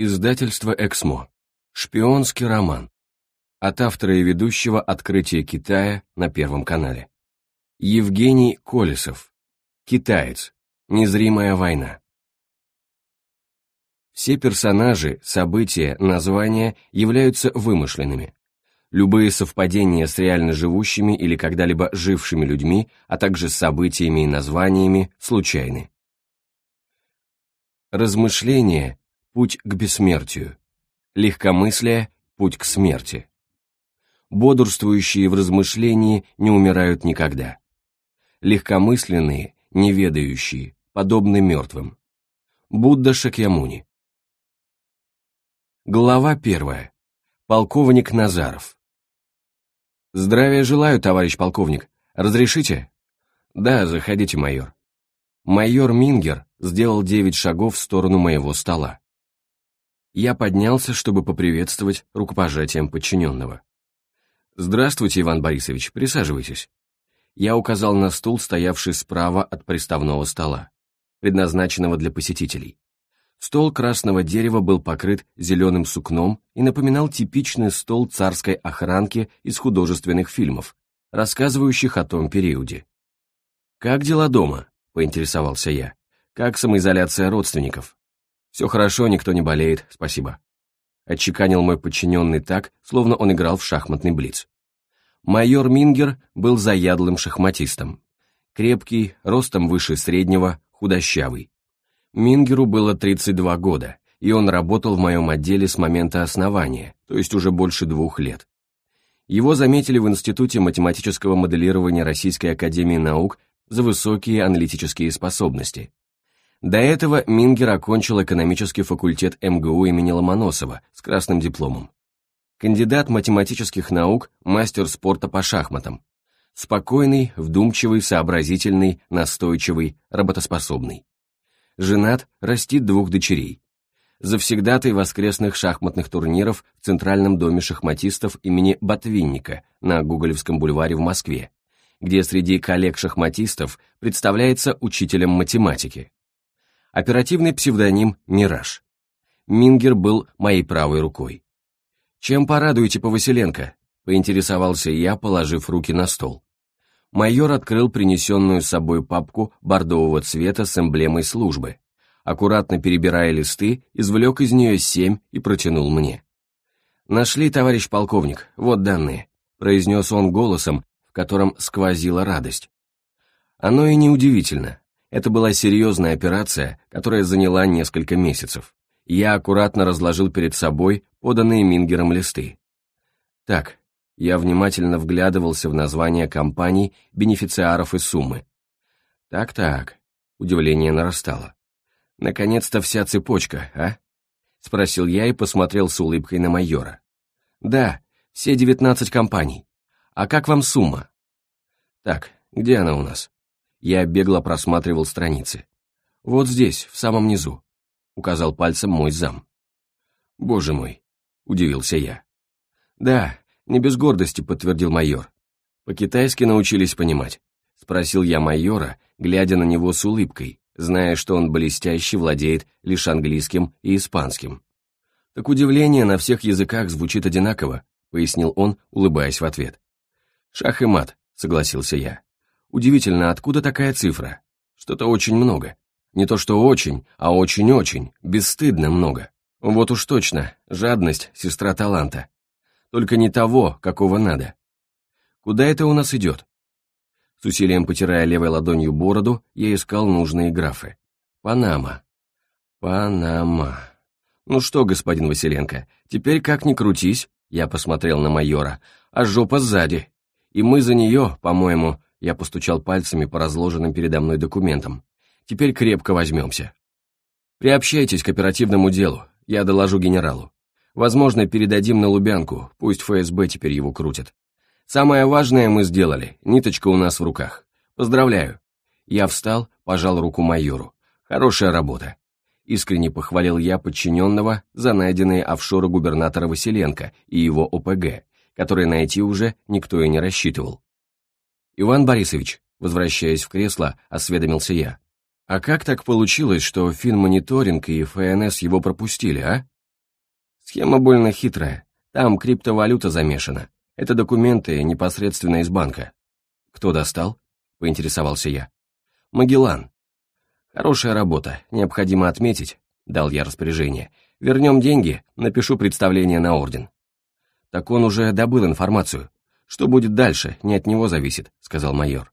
Издательство «Эксмо». Шпионский роман. От автора и ведущего «Открытие Китая» на Первом канале. Евгений Колесов. Китаец. Незримая война. Все персонажи, события, названия являются вымышленными. Любые совпадения с реально живущими или когда-либо жившими людьми, а также с событиями и названиями, случайны. Размышления путь к бессмертию. Легкомыслие – путь к смерти. Бодрствующие в размышлении не умирают никогда. Легкомысленные, неведающие, подобны мертвым. Будда Шакьямуни. Глава первая. Полковник Назаров. Здравия желаю, товарищ полковник. Разрешите? Да, заходите, майор. Майор Мингер сделал девять шагов в сторону моего стола. Я поднялся, чтобы поприветствовать рукопожатием подчиненного. «Здравствуйте, Иван Борисович, присаживайтесь». Я указал на стул, стоявший справа от приставного стола, предназначенного для посетителей. Стол красного дерева был покрыт зеленым сукном и напоминал типичный стол царской охранки из художественных фильмов, рассказывающих о том периоде. «Как дела дома?» — поинтересовался я. «Как самоизоляция родственников?» «Все хорошо, никто не болеет, спасибо», — отчеканил мой подчиненный так, словно он играл в шахматный блиц. Майор Мингер был заядлым шахматистом. Крепкий, ростом выше среднего, худощавый. Мингеру было 32 года, и он работал в моем отделе с момента основания, то есть уже больше двух лет. Его заметили в Институте математического моделирования Российской Академии Наук за высокие аналитические способности, до этого Мингер окончил экономический факультет МГУ имени Ломоносова с красным дипломом. Кандидат математических наук, мастер спорта по шахматам. Спокойный, вдумчивый, сообразительный, настойчивый, работоспособный. Женат, растит двух дочерей. Завсегдатый воскресных шахматных турниров в Центральном доме шахматистов имени Ботвинника на Гоголевском бульваре в Москве, где среди коллег-шахматистов представляется учителем математики. Оперативный псевдоним «Мираж». Мингер был моей правой рукой. «Чем порадуете Повасиленко?» — поинтересовался я, положив руки на стол. Майор открыл принесенную с собой папку бордового цвета с эмблемой службы. Аккуратно перебирая листы, извлек из нее семь и протянул мне. «Нашли, товарищ полковник, вот данные», — произнес он голосом, в котором сквозила радость. Оно и неудивительно. Это была серьезная операция, которая заняла несколько месяцев. Я аккуратно разложил перед собой поданные Мингером листы. Так, я внимательно вглядывался в названия компаний, бенефициаров и суммы. Так-так, удивление нарастало. Наконец-то вся цепочка, а? Спросил я и посмотрел с улыбкой на майора. Да, все девятнадцать компаний. А как вам сумма? Так, где она у нас? Я бегло просматривал страницы. «Вот здесь, в самом низу», — указал пальцем мой зам. «Боже мой», — удивился я. «Да, не без гордости», — подтвердил майор. «По-китайски научились понимать», — спросил я майора, глядя на него с улыбкой, зная, что он блестяще владеет лишь английским и испанским. «Так удивление на всех языках звучит одинаково», — пояснил он, улыбаясь в ответ. «Шах и мат», — согласился я. Удивительно, откуда такая цифра? Что-то очень много. Не то что очень, а очень-очень, бесстыдно много. Вот уж точно, жадность, сестра таланта. Только не того, какого надо. Куда это у нас идет? С усилием потирая левой ладонью бороду, я искал нужные графы. Панама. Панама. Ну что, господин Василенко, теперь как ни крутись, я посмотрел на майора, а жопа сзади. И мы за нее, по-моему, я постучал пальцами по разложенным передо мной документам. Теперь крепко возьмемся. Приобщайтесь к оперативному делу, я доложу генералу. Возможно, передадим на Лубянку, пусть ФСБ теперь его крутит. Самое важное мы сделали, ниточка у нас в руках. Поздравляю. Я встал, пожал руку майору. Хорошая работа. Искренне похвалил я подчиненного за найденные офшоры губернатора Василенко и его ОПГ, которые найти уже никто и не рассчитывал. «Иван Борисович», возвращаясь в кресло, осведомился я. «А как так получилось, что финмониторинг и ФНС его пропустили, а? Схема больно хитрая. Там криптовалюта замешана. Это документы непосредственно из банка. Кто достал? Поинтересовался я. Магеллан. Хорошая работа, необходимо отметить, дал я распоряжение. Вернем деньги, напишу представление на орден. Так он уже добыл информацию. Что будет дальше, не от него зависит, сказал майор.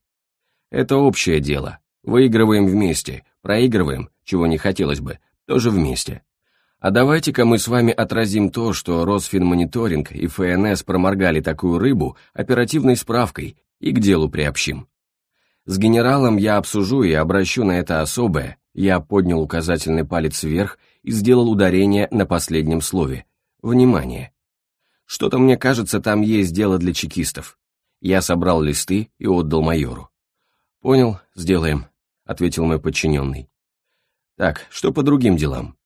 Это общее дело. Выигрываем вместе, проигрываем, чего не хотелось бы, тоже вместе. А давайте-ка мы с вами отразим то, что Росфинмониторинг и ФНС проморгали такую рыбу оперативной справкой и к делу приобщим. С генералом я обсужу и обращу на это особое, я поднял указательный палец вверх и сделал ударение на последнем слове. Внимание. Что-то мне кажется, там есть дело для чекистов. Я собрал листы и отдал майору. «Понял, сделаем», — ответил мой подчиненный. «Так, что по другим делам?»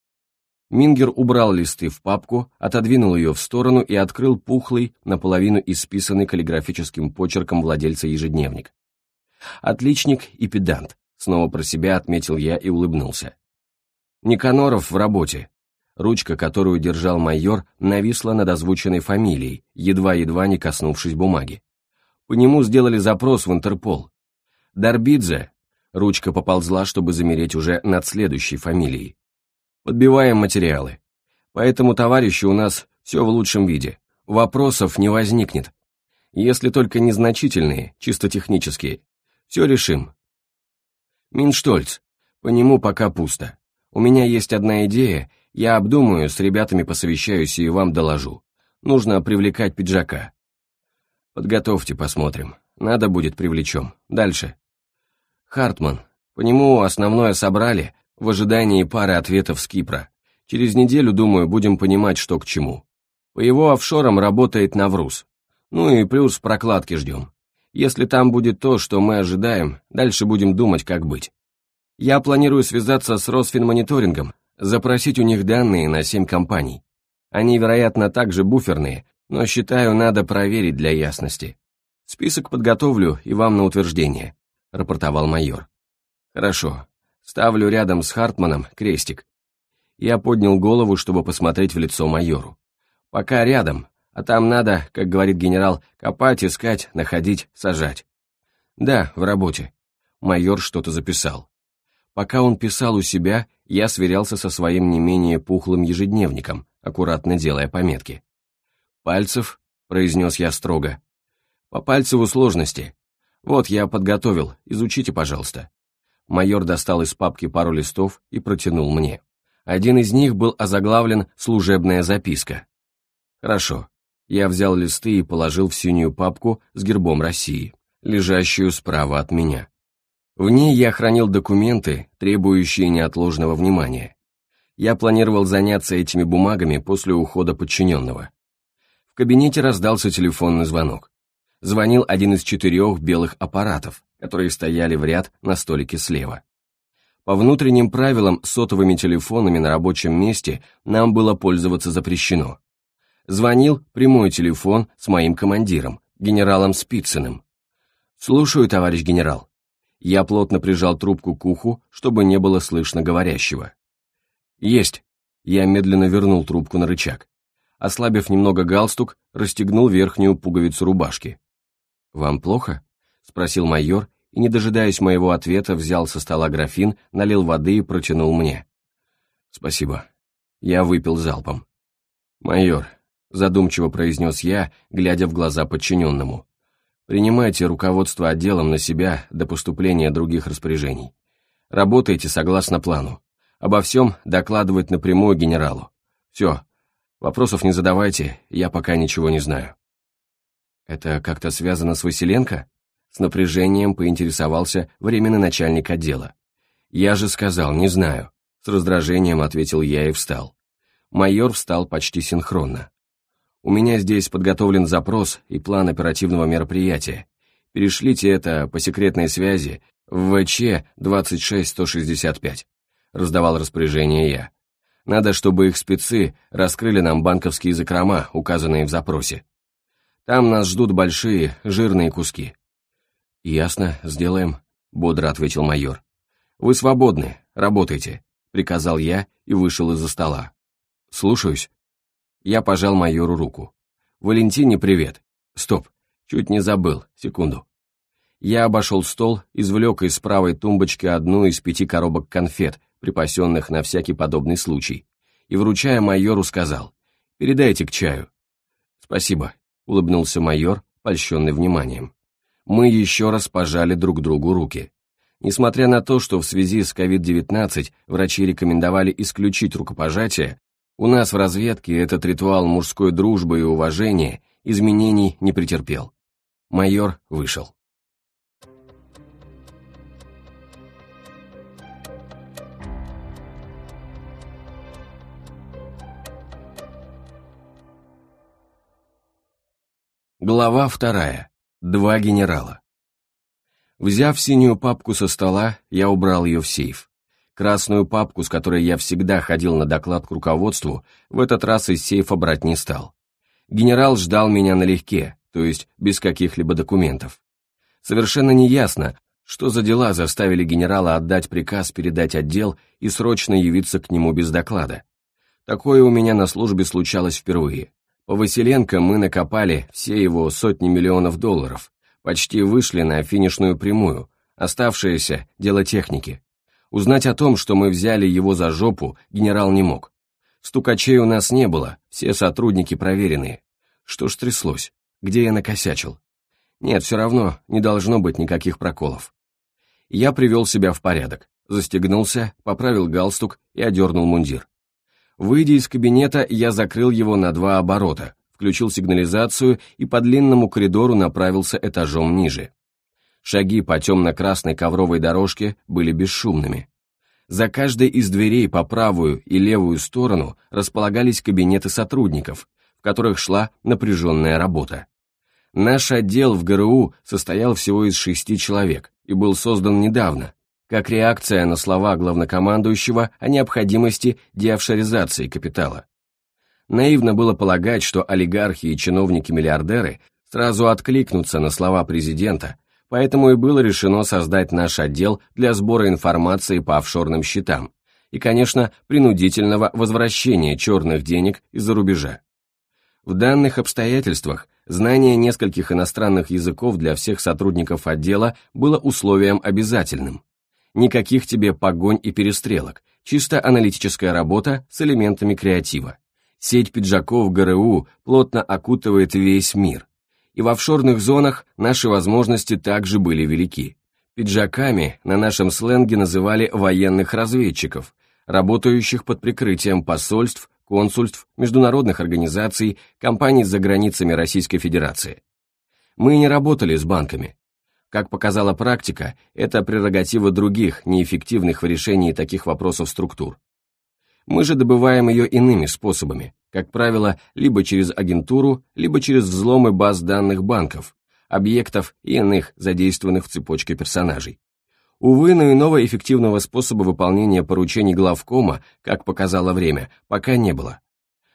Мингер убрал листы в папку, отодвинул ее в сторону и открыл пухлый, наполовину исписанный каллиграфическим почерком владельца ежедневник. «Отличник и педант», — снова про себя отметил я и улыбнулся. Никаноров в работе. Ручка, которую держал майор, нависла над озвученной фамилией, едва-едва не коснувшись бумаги. По нему сделали запрос в Интерпол. Дарбидзе. Ручка поползла, чтобы замереть уже над следующей фамилией. Подбиваем материалы. Поэтому, товарищи, у нас все в лучшем виде. Вопросов не возникнет. Если только незначительные, чисто технические. Все решим. Минштольц. По нему пока пусто. У меня есть одна идея, я обдумаю, с ребятами посовещаюсь и вам доложу. Нужно привлекать пиджака. Подготовьте, посмотрим. Надо будет привлечем. Дальше. Хартман. По нему основное собрали, в ожидании пары ответов с Кипра. Через неделю, думаю, будем понимать, что к чему. По его офшорам работает Навруз. Ну и плюс прокладки ждем. Если там будет то, что мы ожидаем, дальше будем думать, как быть. Я планирую связаться с Росфинмониторингом, запросить у них данные на семь компаний. Они, вероятно, также буферные, но считаю, надо проверить для ясности. Список подготовлю и вам на утверждение», — рапортовал майор. «Хорошо, Ставлю рядом с Хартманом крестик. Я поднял голову, чтобы посмотреть в лицо майору. Пока рядом, а там надо, как говорит генерал, копать, искать, находить, сажать. Да, в работе. Майор что-то записал. Пока он писал у себя, я сверялся со своим не менее пухлым ежедневником, аккуратно делая пометки. «Пальцев», — произнес я строго. «По Пальцеву сложности. Вот я подготовил, изучите, пожалуйста». Майор достал из папки пару листов и протянул мне. Один из них был озаглавлен «Служебная записка». Хорошо. Я взял листы и положил в синюю папку с гербом России, лежащую справа от меня. В ней я хранил документы, требующие неотложного внимания. Я планировал заняться этими бумагами после ухода подчиненного. В кабинете раздался телефонный звонок. Звонил один из четырех белых аппаратов, которые стояли в ряд на столике слева. По внутренним правилам сотовыми телефонами на рабочем месте нам было пользоваться запрещено. Звонил прямой телефон с моим командиром, генералом Спицыным. «Слушаю, товарищ генерал». Я плотно прижал трубку к уху, чтобы не было слышно говорящего. «Есть». Я медленно вернул трубку на рычаг. Ослабив немного галстук, расстегнул верхнюю пуговицу рубашки. «Вам плохо?» — спросил майор, и, не дожидаясь моего ответа, взял со стола графин, налил воды и протянул мне. «Спасибо». Я выпил залпом. «Майор», — задумчиво произнес я, глядя в глаза подчиненному, «принимайте руководство отделом на себя до поступления других распоряжений. Работайте согласно плану. Обо всем докладывать напрямую генералу. Все, вопросов не задавайте, я пока ничего не знаю». «Это как-то связано с Василенко?» С напряжением поинтересовался временный начальник отдела. «Я же сказал, не знаю», — с раздражением ответил я и встал. Майор встал почти синхронно. «У меня здесь подготовлен запрос и план оперативного мероприятия. Перешлите это по секретной связи в ВЧ 26165», — раздавал распоряжение я. «Надо, чтобы их спецы раскрыли нам банковские закрома, указанные в запросе. Там нас ждут большие, жирные куски». «Ясно, сделаем», — бодро ответил майор. «Вы свободны, работайте», — приказал я и вышел из-за стола. «Слушаюсь». Я пожал майору руку. «Валентине привет. Стоп, чуть не забыл, секунду». Я обошел стол, извлек из правой тумбочки одну из пяти коробок конфет, припасенных на всякий подобный случай, и, вручая майору, сказал «Передайте к чаю». «Спасибо», — улыбнулся майор, польщенный вниманием. Мы еще раз пожали друг другу руки. Несмотря на то, что в связи с COVID-19 врачи рекомендовали исключить рукопожатие, у нас в разведке этот ритуал мужской дружбы и уважения изменений не претерпел. Майор вышел. Глава вторая. Два генерала. Взяв синюю папку со стола, я убрал ее в сейф. Красную папку, с которой я всегда ходил на доклад к руководству, в этот раз из сейфа брать не стал. Генерал ждал меня налегке, то есть без каких-либо документов. Совершенно неясно, что за дела заставили генерала отдать приказ передать отдел и срочно явиться к нему без доклада. Такое у меня на службе случалось впервые. По Василенко мы накопали все его сотни миллионов долларов, почти вышли на финишную прямую, оставшееся – дело техники. Узнать о том, что мы взяли его за жопу, генерал не мог. Стукачей у нас не было, все сотрудники проверенные. Что ж тряслось? Где я накосячил? Нет, все равно не должно быть никаких проколов. Я привел себя в порядок, застегнулся, поправил галстук и одернул мундир. Выйдя из кабинета, я закрыл его на два оборота, включил сигнализацию и по длинному коридору направился этажом ниже. Шаги по темно-красной ковровой дорожке были бесшумными. За каждой из дверей по правую и левую сторону располагались кабинеты сотрудников, в которых шла напряженная работа. Наш отдел в ГРУ состоял всего из шести человек и был создан недавно, как реакция на слова главнокомандующего о необходимости деофшоризации капитала. Наивно было полагать, что олигархи и чиновники-миллиардеры сразу откликнутся на слова президента, поэтому и было решено создать наш отдел для сбора информации по офшорным счетам и, конечно, принудительного возвращения черных денег из-за рубежа. В данных обстоятельствах знание нескольких иностранных языков для всех сотрудников отдела было условием обязательным. Никаких тебе погонь и перестрелок, чисто аналитическая работа с элементами креатива. Сеть пиджаков ГРУ плотно окутывает весь мир. И в офшорных зонах наши возможности также были велики. Пиджаками на нашем сленге называли военных разведчиков, работающих под прикрытием посольств, консульств, международных организаций, компаний за границами Российской Федерации. Мы не работали с банками, как показала практика, это прерогатива других, неэффективных в решении таких вопросов структур. Мы же добываем ее иными способами, как правило, либо через агентуру, либо через взломы баз данных банков, объектов и иных задействованных в цепочке персонажей. Увы, но иного эффективного способа выполнения поручений главкома, как показало время, пока не было.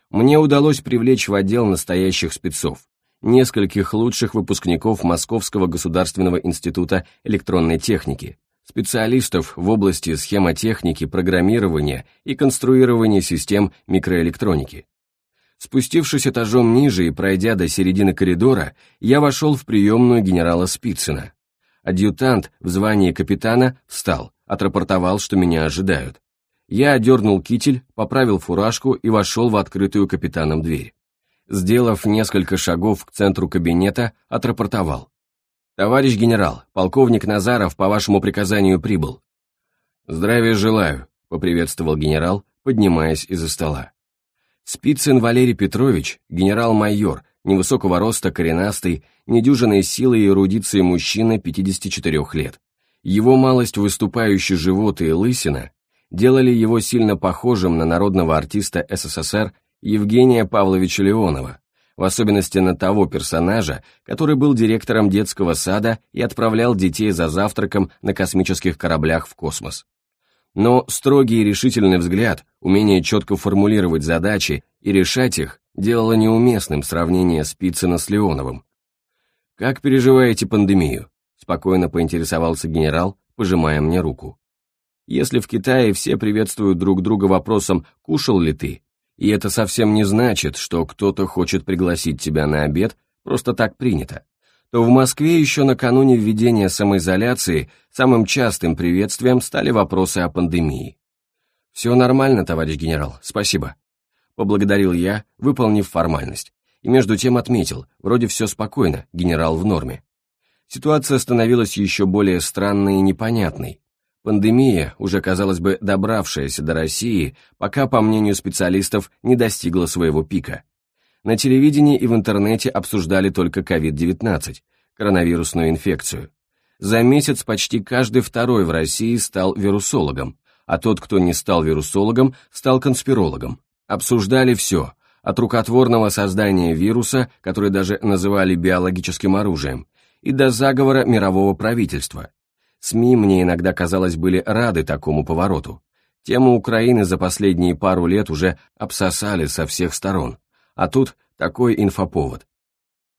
Мне удалось привлечь в отдел настоящих спецов, нескольких лучших выпускников Московского государственного института электронной техники, специалистов в области схемотехники, программирования и конструирования систем микроэлектроники. Спустившись этажом ниже и пройдя до середины коридора, я вошел в приемную генерала Спицына. Адъютант в звании капитана встал, отрапортовал, что меня ожидают. Я одернул китель, поправил фуражку и вошел в открытую капитаном дверь сделав несколько шагов к центру кабинета, отрапортовал. «Товарищ генерал, полковник Назаров по вашему приказанию прибыл». «Здравия желаю», — поприветствовал генерал, поднимаясь из-за стола. Спицын Валерий Петрович, генерал-майор, невысокого роста, коренастый, недюжинной силой и эрудиции мужчина 54 лет. Его малость выступающий живот и лысина делали его сильно похожим на народного артиста СССР Евгения Павловича Леонова, в особенности на того персонажа, который был директором детского сада и отправлял детей за завтраком на космических кораблях в космос. Но строгий и решительный взгляд, умение четко формулировать задачи и решать их, делало неуместным сравнение Спицына с Леоновым. «Как переживаете пандемию?» – спокойно поинтересовался генерал, пожимая мне руку. «Если в Китае все приветствуют друг друга вопросом «кушал ли ты?», и это совсем не значит, что кто-то хочет пригласить тебя на обед, просто так принято, то в Москве еще накануне введения самоизоляции самым частым приветствием стали вопросы о пандемии. «Все нормально, товарищ генерал, спасибо», — поблагодарил я, выполнив формальность, и между тем отметил, вроде все спокойно, генерал в норме. Ситуация становилась еще более странной и непонятной, Пандемия, уже, казалось бы, добравшаяся до России, пока, по мнению специалистов, не достигла своего пика. На телевидении и в интернете обсуждали только COVID-19, коронавирусную инфекцию. За месяц почти каждый второй в России стал вирусологом, а тот, кто не стал вирусологом, стал конспирологом. Обсуждали все, от рукотворного создания вируса, который даже называли биологическим оружием, и до заговора мирового правительства, СМИ, мне иногда казалось, были рады такому повороту. Тему Украины за последние пару лет уже обсосали со всех сторон. А тут такой инфоповод.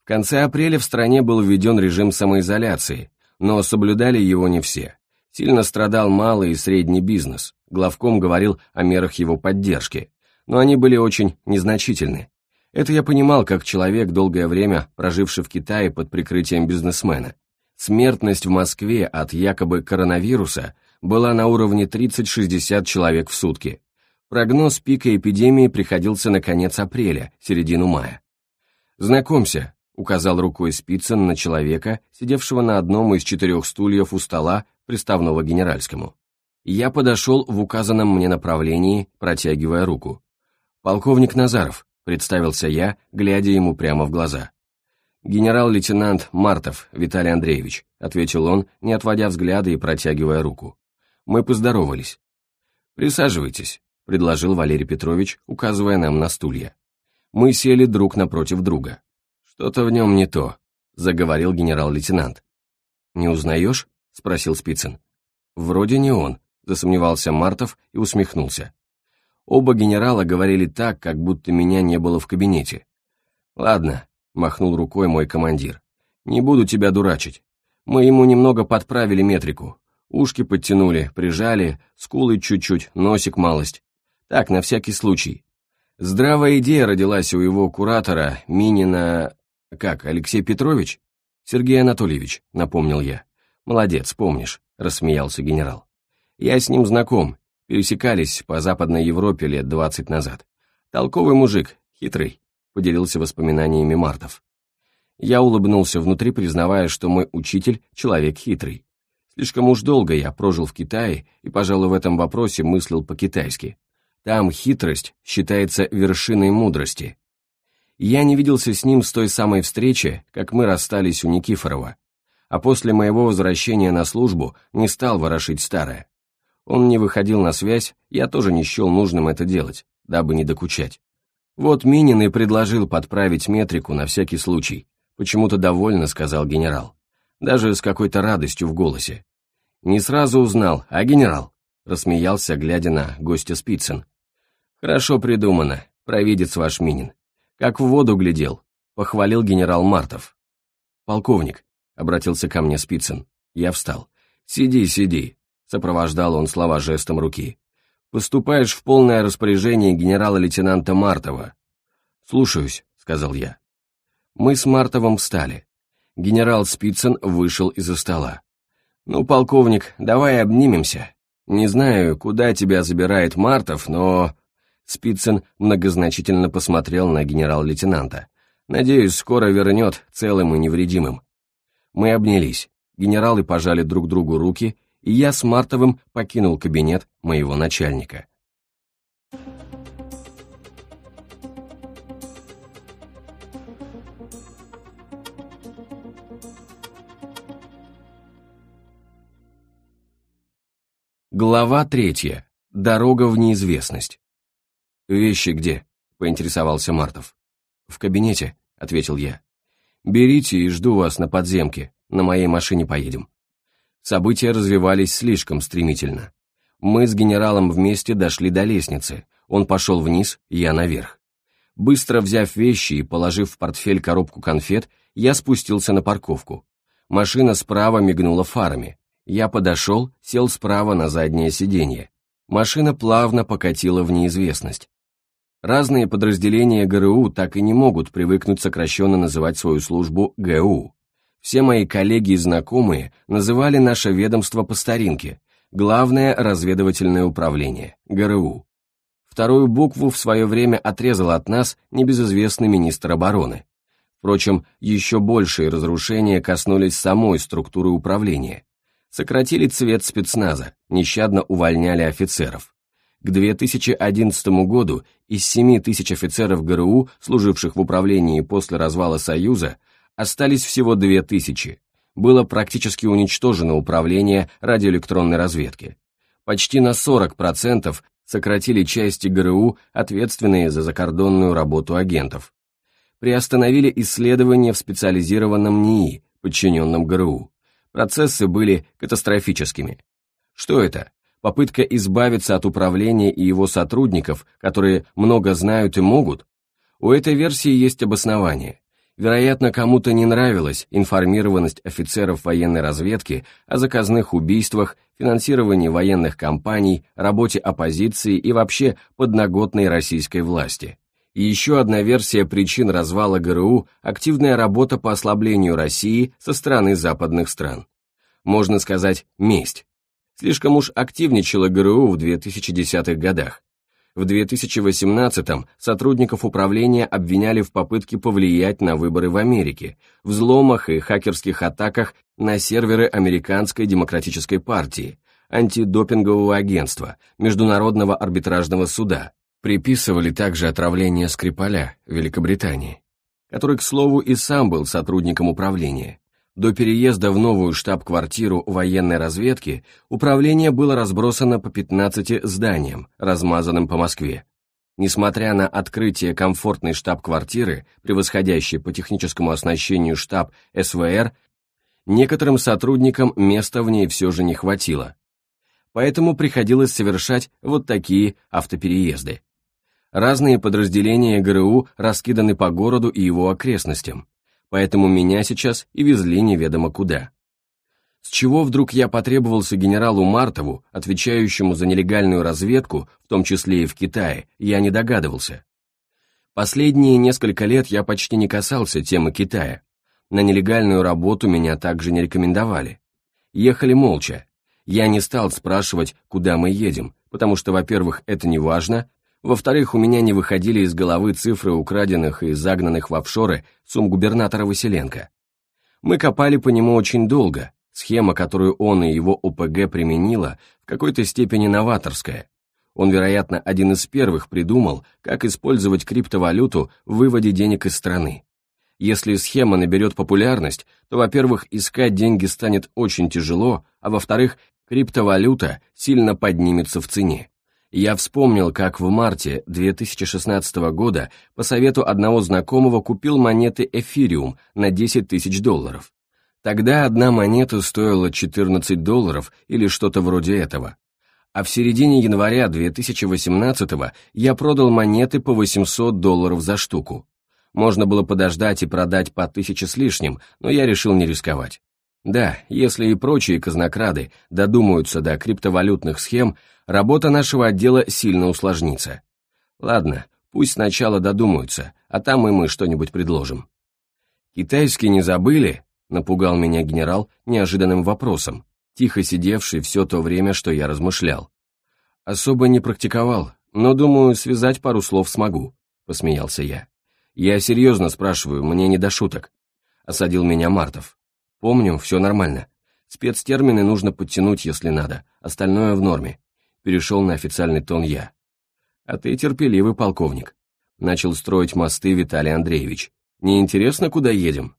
В конце апреля в стране был введен режим самоизоляции, но соблюдали его не все. Сильно страдал малый и средний бизнес. Главком говорил о мерах его поддержки, но они были очень незначительны. Это я понимал как человек, долгое время проживший в Китае под прикрытием бизнесмена. Смертность в Москве от якобы коронавируса была на уровне 30-60 человек в сутки. Прогноз пика эпидемии приходился на конец апреля, середину мая. «Знакомься», — указал рукой Спицын на человека, сидевшего на одном из четырех стульев у стола, приставного генеральскому. Я подошел в указанном мне направлении, протягивая руку. «Полковник Назаров», — представился я, глядя ему прямо в глаза. «Генерал-лейтенант Мартов Виталий Андреевич», — ответил он, не отводя взгляда и протягивая руку. «Мы поздоровались». «Присаживайтесь», — предложил Валерий Петрович, указывая нам на стулья. Мы сели друг напротив друга. «Что-то в нем не то», — заговорил генерал-лейтенант. «Не узнаешь?» — спросил Спицын. «Вроде не он», — засомневался Мартов и усмехнулся. Оба генерала говорили так, как будто меня не было в кабинете. «Ладно, махнул рукой мой командир. «Не буду тебя дурачить. Мы ему немного подправили метрику. Ушки подтянули, прижали, скулы чуть-чуть, носик малость. Так, на всякий случай. Здравая идея родилась у его куратора, Минина... Как, Алексей Петрович? Сергей Анатольевич, напомнил я. Молодец, помнишь, рассмеялся генерал. Я с ним знаком, пересекались по Западной Европе лет двадцать назад. Толковый мужик, хитрый поделился воспоминаниями Мартов. Я улыбнулся внутри, признавая, что мой учитель — человек хитрый. Слишком уж долго я прожил в Китае и, пожалуй, в этом вопросе мыслил по-китайски. Там хитрость считается вершиной мудрости. Я не виделся с ним с той самой встречи, как мы расстались у Никифорова, а после моего возвращения на службу не стал ворошить старое. Он не выходил на связь, я тоже не счел нужным это делать, дабы не докучать. Вот Минин и предложил подправить метрику на всякий случай. Почему-то довольно, сказал генерал. Даже с какой-то радостью в голосе. Не сразу узнал, а генерал? Рассмеялся, глядя на гостя Спицын. Хорошо придумано, провидец ваш Минин. Как в воду глядел, похвалил генерал Мартов. Полковник, обратился ко мне Спицын. Я встал. Сиди, сиди, сопровождал он слова жестом руки. Поступаешь в полное распоряжение генерала-лейтенанта Мартова». «Слушаюсь», — сказал я. Мы с Мартовым встали. Генерал Спицын вышел из-за стола. «Ну, полковник, давай обнимемся. Не знаю, куда тебя забирает Мартов, но...» Спицын многозначительно посмотрел на генерал-лейтенанта. «Надеюсь, скоро вернет целым и невредимым». Мы обнялись. Генералы пожали друг другу руки и я с Мартовым покинул кабинет моего начальника. Глава третья. Дорога в неизвестность. «Вещи где?» — поинтересовался Мартов. «В кабинете», — ответил я. «Берите и жду вас на подземке, на моей машине поедем». События развивались слишком стремительно. Мы с генералом вместе дошли до лестницы, он пошел вниз, я наверх. Быстро взяв вещи и положив в портфель коробку конфет, я спустился на парковку. Машина справа мигнула фарами. Я подошел, сел справа на заднее сиденье. Машина плавно покатила в неизвестность. Разные подразделения ГРУ так и не могут привыкнуть сокращенно называть свою службу ГУ. Все мои коллеги и знакомые называли наше ведомство по старинке Главное разведывательное управление, ГРУ. Вторую букву в свое время отрезал от нас небезызвестный министр обороны. Впрочем, еще большие разрушения коснулись самой структуры управления. Сократили цвет спецназа, нещадно увольняли офицеров. К 2011 году из 7 тысяч офицеров ГРУ, служивших в управлении после развала Союза, остались всего 2 тысячи. Было практически уничтожено управление радиоэлектронной разведки. Почти на 40% сократили части ГРУ, ответственные за закордонную работу агентов. Приостановили исследования в специализированном НИИ, подчиненном ГРУ. Процессы были катастрофическими. Что это? Попытка избавиться от управления и его сотрудников, которые много знают и могут? У этой версии есть обоснование. Вероятно, кому-то не нравилась информированность офицеров военной разведки о заказных убийствах, финансировании военных кампаний, работе оппозиции и вообще подноготной российской власти. И еще одна версия причин развала ГРУ – активная работа по ослаблению России со стороны западных стран. Можно сказать, месть. Слишком уж активничала ГРУ в 2010-х годах. В 2018-м сотрудников управления обвиняли в попытке повлиять на выборы в Америке, взломах и хакерских атаках на серверы Американской демократической партии, антидопингового агентства, Международного арбитражного суда. Приписывали также отравление Скрипаля Великобритании, который, к слову, и сам был сотрудником управления. До переезда в новую штаб-квартиру военной разведки управление было разбросано по 15 зданиям, размазанным по Москве. Несмотря на открытие комфортной штаб-квартиры, превосходящей по техническому оснащению штаб СВР, некоторым сотрудникам места в ней все же не хватило. Поэтому приходилось совершать вот такие автопереезды. Разные подразделения ГРУ раскиданы по городу и его окрестностям поэтому меня сейчас и везли неведомо куда. С чего вдруг я потребовался генералу Мартову, отвечающему за нелегальную разведку, в том числе и в Китае, я не догадывался. Последние несколько лет я почти не касался темы Китая. На нелегальную работу меня также не рекомендовали. Ехали молча. Я не стал спрашивать, куда мы едем, потому что, во-первых, это не важно, во-вторых, у меня не выходили из головы цифры украденных и загнанных в офшоры сумм губернатора Василенко. Мы копали по нему очень долго, схема, которую он и его ОПГ применила, в какой-то степени новаторская. Он, вероятно, один из первых придумал, как использовать криптовалюту в выводе денег из страны. Если схема наберет популярность, то, во-первых, искать деньги станет очень тяжело, а во-вторых, криптовалюта сильно поднимется в цене. Я вспомнил, как в марте 2016 года по совету одного знакомого купил монеты Эфириум на 10 тысяч долларов. Тогда одна монета стоила 14 долларов или что-то вроде этого. А в середине января 2018 я продал монеты по 800 долларов за штуку. Можно было подождать и продать по тысяче с лишним, но я решил не рисковать. Да, если и прочие казнокрады додумаются до криптовалютных схем, работа нашего отдела сильно усложнится. Ладно, пусть сначала додумаются, а там и мы что-нибудь предложим. Китайский не забыли? Напугал меня генерал неожиданным вопросом, тихо сидевший все то время, что я размышлял. Особо не практиковал, но, думаю, связать пару слов смогу, посмеялся я. Я серьезно спрашиваю, мне не до шуток. Осадил меня Мартов. Помню, все нормально. Спецтермины нужно подтянуть, если надо, остальное в норме. Перешел на официальный тон я. А ты терпеливый полковник. Начал строить мосты Виталий Андреевич. Не интересно, куда едем?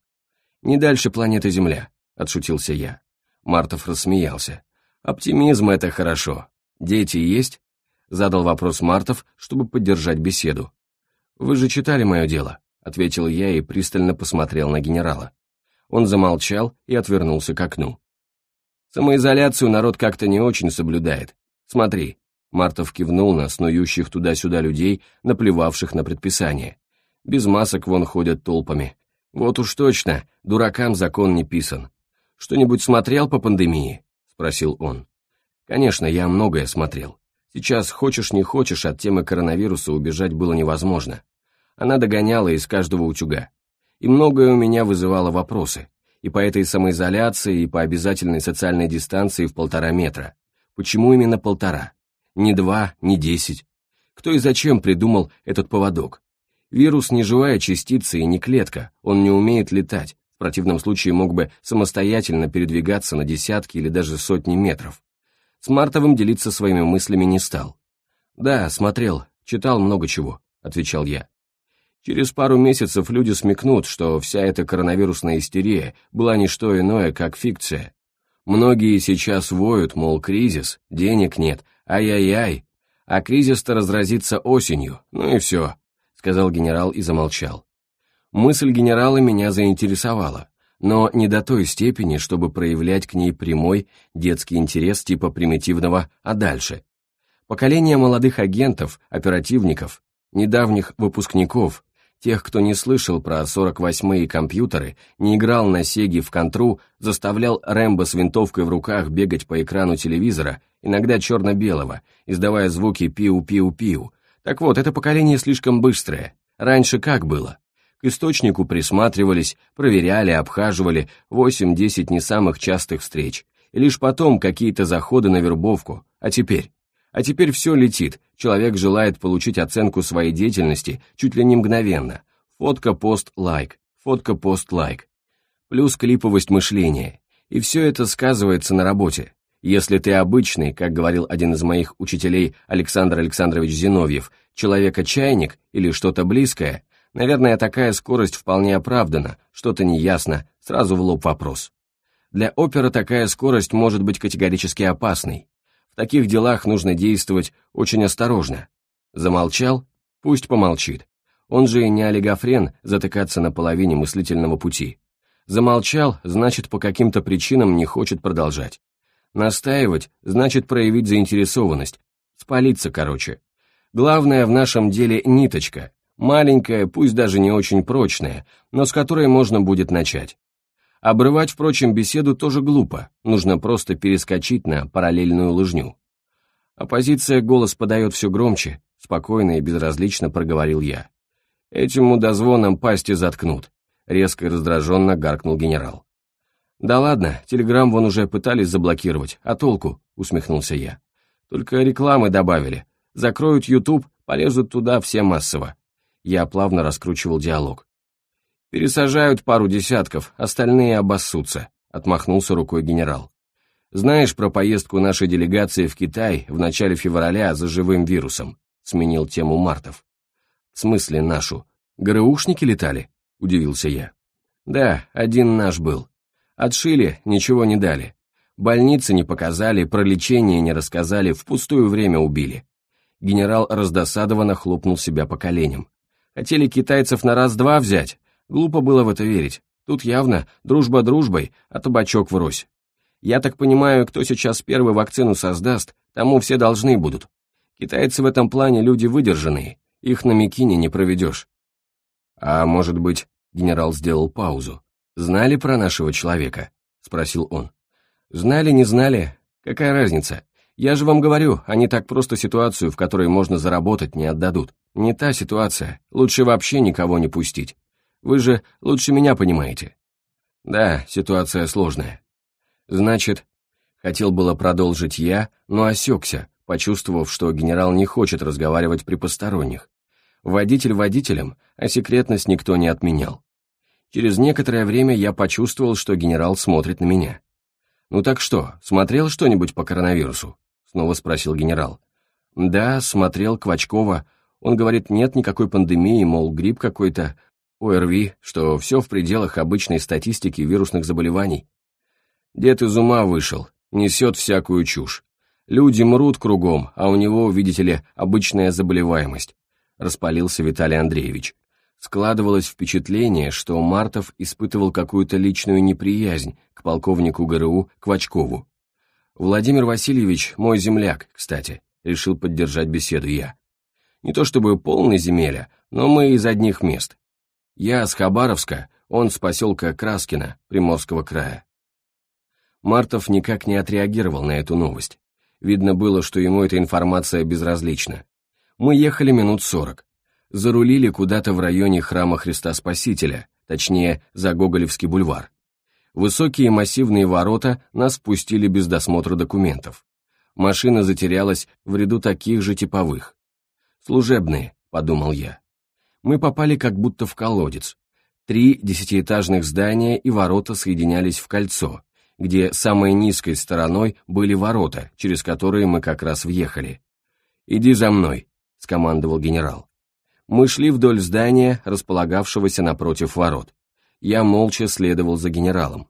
Не дальше планеты Земля, отшутился я. Мартов рассмеялся. Оптимизм — это хорошо. Дети есть? Задал вопрос Мартов, чтобы поддержать беседу. Вы же читали мое дело, ответил я и пристально посмотрел на генерала. Он замолчал и отвернулся к окну. Самоизоляцию народ как-то не очень соблюдает. Смотри, Мартов кивнул на снующих туда-сюда людей, наплевавших на предписание. Без масок вон ходят толпами. Вот уж точно, дуракам закон не писан. Что-нибудь смотрел по пандемии? Спросил он. Конечно, я многое смотрел. Сейчас, хочешь не хочешь, от темы коронавируса убежать было невозможно. Она догоняла из каждого утюга. И многое у меня вызывало вопросы. И по этой самоизоляции, и по обязательной социальной дистанции в полтора метра. Почему именно полтора? Не два, не десять. Кто и зачем придумал этот поводок? Вирус не живая частица и не клетка, он не умеет летать, в противном случае мог бы самостоятельно передвигаться на десятки или даже сотни метров. С Мартовым делиться своими мыслями не стал. «Да, смотрел, читал много чего», — отвечал я. Через пару месяцев люди смекнут, что вся эта коронавирусная истерия была не что иное, как фикция. Многие сейчас воют, мол, кризис, денег нет, ай-яй-яй, а кризис-то разразится осенью, ну и все, сказал генерал и замолчал. Мысль генерала меня заинтересовала но не до той степени, чтобы проявлять к ней прямой детский интерес типа примитивного «а дальше?». Поколение молодых агентов, оперативников, недавних выпускников, тех, кто не слышал про 48-е компьютеры, не играл на Сеге в контру, заставлял Рэмбо с винтовкой в руках бегать по экрану телевизора, иногда черно-белого, издавая звуки пиу-пиу-пиу. Так вот, это поколение слишком быстрое. Раньше как было? К источнику присматривались, проверяли, обхаживали 8-10 не самых частых встреч. И лишь потом какие-то заходы на вербовку. А теперь? А теперь все летит, человек желает получить оценку своей деятельности чуть ли не мгновенно. Фотка, пост, лайк, фотка, пост, лайк. Плюс клиповость мышления. И все это сказывается на работе. Если ты обычный, как говорил один из моих учителей Александр Александрович Зиновьев, человека-чайник или что-то близкое, Наверное, такая скорость вполне оправдана, что-то неясно, сразу в лоб вопрос. Для опера такая скорость может быть категорически опасной. Таких делах нужно действовать очень осторожно. Замолчал? Пусть помолчит. Он же не олигофрен затыкаться на половине мыслительного пути. Замолчал, значит, по каким-то причинам не хочет продолжать. Настаивать, значит проявить заинтересованность. Спалиться, короче. Главное в нашем деле ниточка, Маленькая, пусть даже не очень прочная, но с которой можно будет начать. Обрывать, впрочем, беседу тоже глупо, нужно просто перескочить на параллельную лыжню. Оппозиция голос подает все громче, спокойно и безразлично проговорил я. Этим мудозвоном пасти заткнут, резко и раздраженно гаркнул генерал. «Да ладно, телеграм вон уже пытались заблокировать, а толку?» — усмехнулся я. «Только рекламы добавили. Закроют YouTube, полезут туда все массово. Я плавно раскручивал диалог. «Пересажают пару десятков, остальные обоссутся», — отмахнулся рукой генерал. «Знаешь про поездку нашей делегации в Китай в начале февраля за живым вирусом?» — сменил тему Мартов. «В смысле нашу? ГРУшники летали?» — удивился я. «Да, один наш был. Отшили, ничего не дали. Больницы не показали, про лечение не рассказали, впустую время убили». Генерал раздосадованно хлопнул себя по коленям. Хотели китайцев на раз-два взять. Глупо было в это верить. Тут явно дружба дружбой, а табачок врозь. Я так понимаю, кто сейчас первый вакцину создаст, тому все должны будут. Китайцы в этом плане люди выдержанные, их на Микине не проведешь. А может быть, генерал сделал паузу. Знали про нашего человека? Спросил он. Знали, не знали, какая разница? Я же вам говорю, они так просто ситуацию, в которой можно заработать, не отдадут. Не та ситуация, лучше вообще никого не пустить. Вы же лучше меня понимаете. Да, ситуация сложная. Значит, хотел было продолжить я, но осекся, почувствовав, что генерал не хочет разговаривать при посторонних. Водитель водителем, а секретность никто не отменял. Через некоторое время я почувствовал, что генерал смотрит на меня. «Ну так что, смотрел что-нибудь по коронавирусу?» Снова спросил генерал. «Да, смотрел Квачкова, он говорит, нет никакой пандемии, мол, грипп какой-то, ОРВИ, что все в пределах обычной статистики вирусных заболеваний. Дед из ума вышел, несет всякую чушь. Люди мрут кругом, а у него, видите ли, обычная заболеваемость. Распалился Виталий Андреевич. Складывалось впечатление, что Мартов испытывал какую-то личную неприязнь к полковнику ГРУ Квачкову. Владимир Васильевич, мой земляк, кстати, решил поддержать беседу я. Не то чтобы полный земеля, но мы из одних мест. Я с Хабаровска, он с поселка Краскина, Приморского края. Мартов никак не отреагировал на эту новость. Видно было, что ему эта информация безразлична. Мы ехали минут сорок. Зарулили куда-то в районе храма Христа Спасителя, точнее, за Гоголевский бульвар. Высокие массивные ворота нас пустили без досмотра документов. Машина затерялась в ряду таких же типовых. «Служебные», — подумал я. Мы попали как будто в колодец. Три десятиэтажных здания и ворота соединялись в кольцо, где самой низкой стороной были ворота, через которые мы как раз въехали. «Иди за мной», — скомандовал генерал. Мы шли вдоль здания, располагавшегося напротив ворот. Я молча следовал за генералом.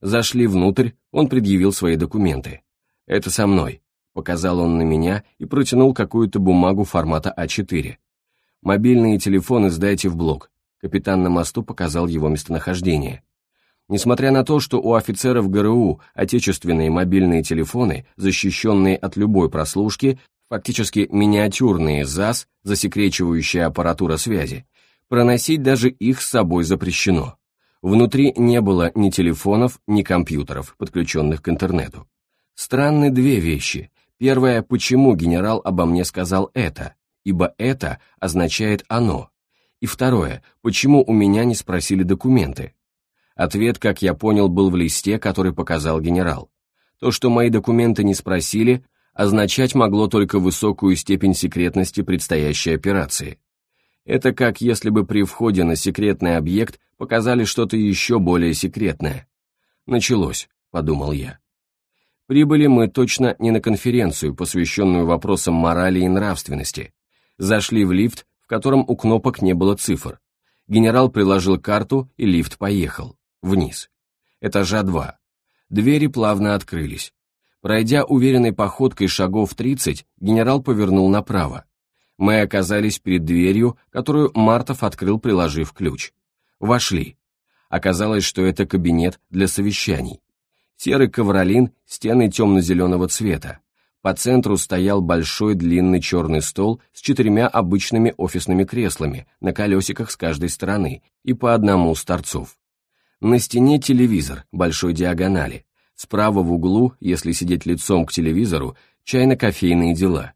Зашли внутрь, он предъявил свои документы. «Это со мной», — показал он на меня и протянул какую-то бумагу формата А4. «Мобильные телефоны сдайте в блок». Капитан на мосту показал его местонахождение. Несмотря на то, что у офицеров ГРУ отечественные мобильные телефоны, защищенные от любой прослушки, фактически миниатюрные ЗАС, засекречивающая аппаратура связи, проносить даже их с собой запрещено. Внутри не было ни телефонов, ни компьютеров, подключенных к интернету. Странны две вещи. Первое, почему генерал обо мне сказал это, ибо это означает «оно». И второе, почему у меня не спросили документы, Ответ, как я понял, был в листе, который показал генерал. То, что мои документы не спросили, означать могло только высокую степень секретности предстоящей операции. Это как если бы при входе на секретный объект показали что-то еще более секретное. Началось, подумал я. Прибыли мы точно не на конференцию, посвященную вопросам морали и нравственности. Зашли в лифт, в котором у кнопок не было цифр. Генерал приложил карту, и лифт поехал вниз. Этажа два. Двери плавно открылись. Пройдя уверенной походкой шагов 30, генерал повернул направо. Мы оказались перед дверью, которую Мартов открыл, приложив ключ. Вошли. Оказалось, что это кабинет для совещаний. Серый ковролин, стены темно-зеленого цвета. По центру стоял большой длинный черный стол с четырьмя обычными офисными креслами на колесиках с каждой стороны и по одному с торцов. На стене телевизор большой диагонали. Справа в углу, если сидеть лицом к телевизору, чайно-кофейные дела.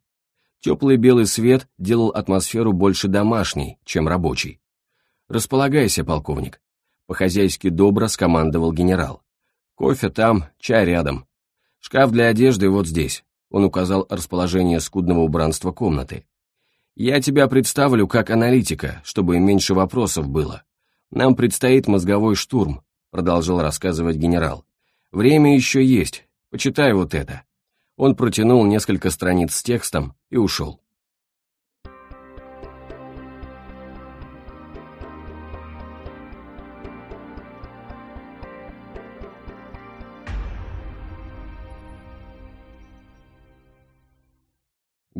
Теплый белый свет делал атмосферу больше домашней, чем рабочей. «Располагайся, полковник», — по-хозяйски добро скомандовал генерал. «Кофе там, чай рядом. Шкаф для одежды вот здесь», — он указал расположение скудного убранства комнаты. «Я тебя представлю как аналитика, чтобы меньше вопросов было. «Нам предстоит мозговой штурм», — продолжал рассказывать генерал. «Время еще есть. Почитай вот это». Он протянул несколько страниц с текстом и ушел.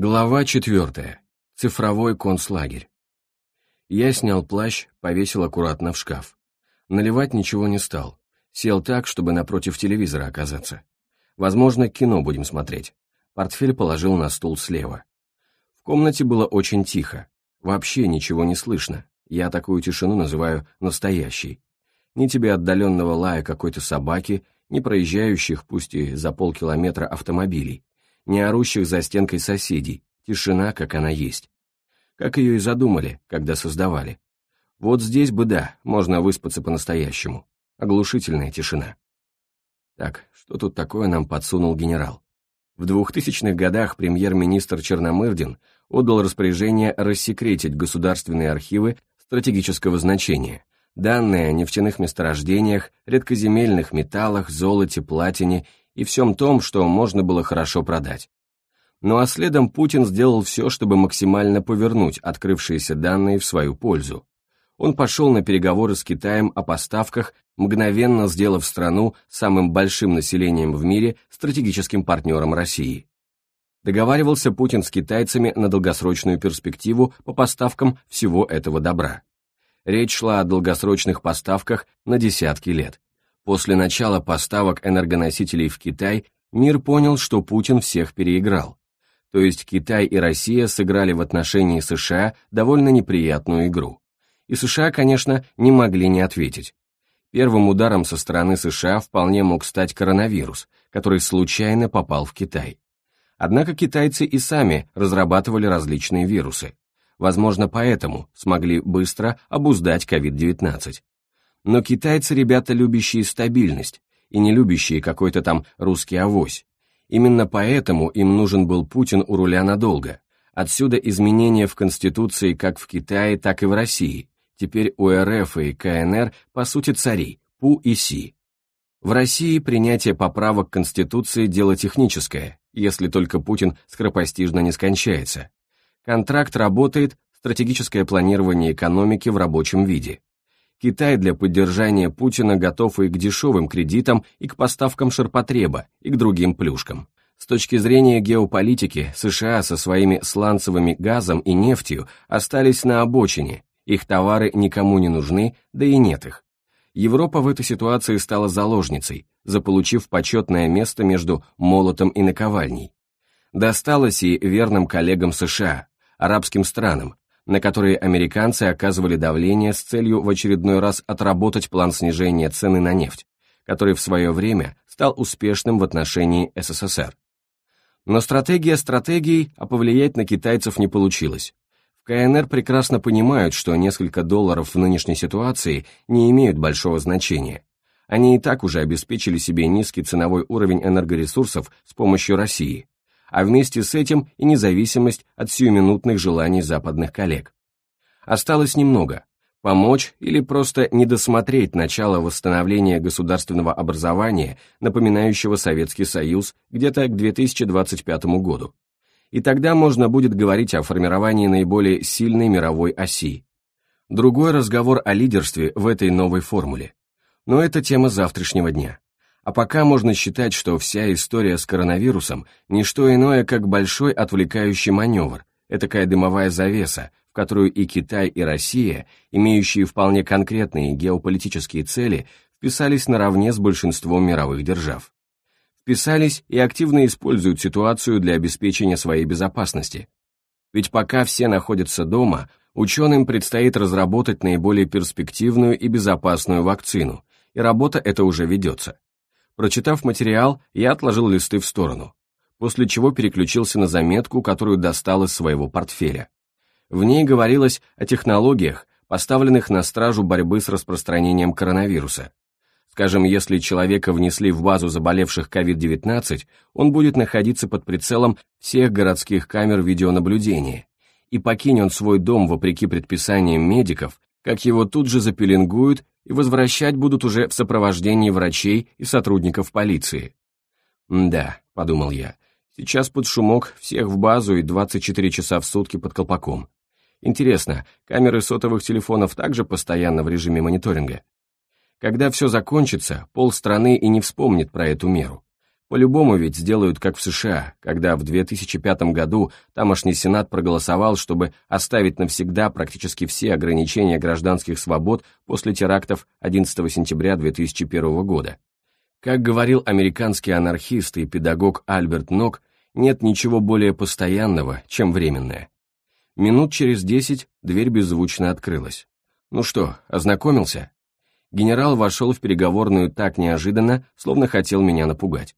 Глава четвертая. Цифровой концлагерь. Я снял плащ, повесил аккуратно в шкаф. Наливать ничего не стал. Сел так, чтобы напротив телевизора оказаться. Возможно, кино будем смотреть. Портфель положил на стул слева. В комнате было очень тихо. Вообще ничего не слышно. Я такую тишину называю настоящей. Ни тебе отдаленного лая какой-то собаки, ни проезжающих, пусть и за полкилометра автомобилей, ни орущих за стенкой соседей. Тишина, как она есть как ее и задумали, когда создавали. Вот здесь бы да, можно выспаться по-настоящему. Оглушительная тишина. Так, что тут такое нам подсунул генерал? В 2000-х годах премьер-министр Черномырдин отдал распоряжение рассекретить государственные архивы стратегического значения, данные о нефтяных месторождениях, редкоземельных металлах, золоте, платине и всем том, что можно было хорошо продать. Ну а следом Путин сделал все, чтобы максимально повернуть открывшиеся данные в свою пользу. Он пошел на переговоры с Китаем о поставках, мгновенно сделав страну самым большим населением в мире стратегическим партнером России. Договаривался Путин с китайцами на долгосрочную перспективу по поставкам всего этого добра. Речь шла о долгосрочных поставках на десятки лет. После начала поставок энергоносителей в Китай мир понял, что Путин всех переиграл то есть Китай и Россия сыграли в отношении США довольно неприятную игру. И США, конечно, не могли не ответить. Первым ударом со стороны США вполне мог стать коронавирус, который случайно попал в Китай. Однако китайцы и сами разрабатывали различные вирусы. Возможно, поэтому смогли быстро обуздать COVID-19. Но китайцы ребята, любящие стабильность, и не любящие какой-то там русский авось. Именно поэтому им нужен был Путин у руля надолго. Отсюда изменения в Конституции как в Китае, так и в России. Теперь у РФ и КНР по сути цари, Пу и Си. В России принятие поправок Конституции – дело техническое, если только Путин скоропостижно не скончается. Контракт работает, стратегическое планирование экономики в рабочем виде. Китай для поддержания Путина готов и к дешевым кредитам, и к поставкам ширпотреба, и к другим плюшкам. С точки зрения геополитики, США со своими сланцевыми газом и нефтью остались на обочине, их товары никому не нужны, да и нет их. Европа в этой ситуации стала заложницей, заполучив почетное место между молотом и наковальней. Досталось и верным коллегам США, арабским странам, на которые американцы оказывали давление с целью в очередной раз отработать план снижения цены на нефть, который в свое время стал успешным в отношении СССР. Но стратегия стратегией, а повлиять на китайцев не получилось. В КНР прекрасно понимают, что несколько долларов в нынешней ситуации не имеют большого значения. Они и так уже обеспечили себе низкий ценовой уровень энергоресурсов с помощью России, а вместе с этим и независимость от сиюминутных желаний западных коллег. Осталось немного – помочь или просто недосмотреть начало восстановления государственного образования, напоминающего Советский Союз где-то к 2025 году. И тогда можно будет говорить о формировании наиболее сильной мировой оси. Другой разговор о лидерстве в этой новой формуле. Но это тема завтрашнего дня. А пока можно считать, что вся история с коронавирусом – не что иное, как большой отвлекающий маневр, этакая дымовая завеса, в которую и Китай, и Россия, имеющие вполне конкретные геополитические цели, вписались наравне с большинством мировых держав. Вписались и активно используют ситуацию для обеспечения своей безопасности. Ведь пока все находятся дома, ученым предстоит разработать наиболее перспективную и безопасную вакцину, и работа эта уже ведется. Прочитав материал, я отложил листы в сторону, после чего переключился на заметку, которую достал из своего портфеля. В ней говорилось о технологиях, поставленных на стражу борьбы с распространением коронавируса. Скажем, если человека внесли в базу заболевших COVID-19, он будет находиться под прицелом всех городских камер видеонаблюдения, и покинет он свой дом вопреки предписаниям медиков, как его тут же запеленгуют и возвращать будут уже в сопровождении врачей и сотрудников полиции. «Да», — подумал я, — «сейчас под шумок, всех в базу и 24 часа в сутки под колпаком. Интересно, камеры сотовых телефонов также постоянно в режиме мониторинга? Когда все закончится, полстраны и не вспомнит про эту меру. По-любому ведь сделают как в США, когда в 2005 году тамошний Сенат проголосовал, чтобы оставить навсегда практически все ограничения гражданских свобод после терактов 11 сентября 2001 года. Как говорил американский анархист и педагог Альберт Нок, нет ничего более постоянного, чем временное. Минут через десять дверь беззвучно открылась. Ну что, ознакомился? Генерал вошел в переговорную так неожиданно, словно хотел меня напугать.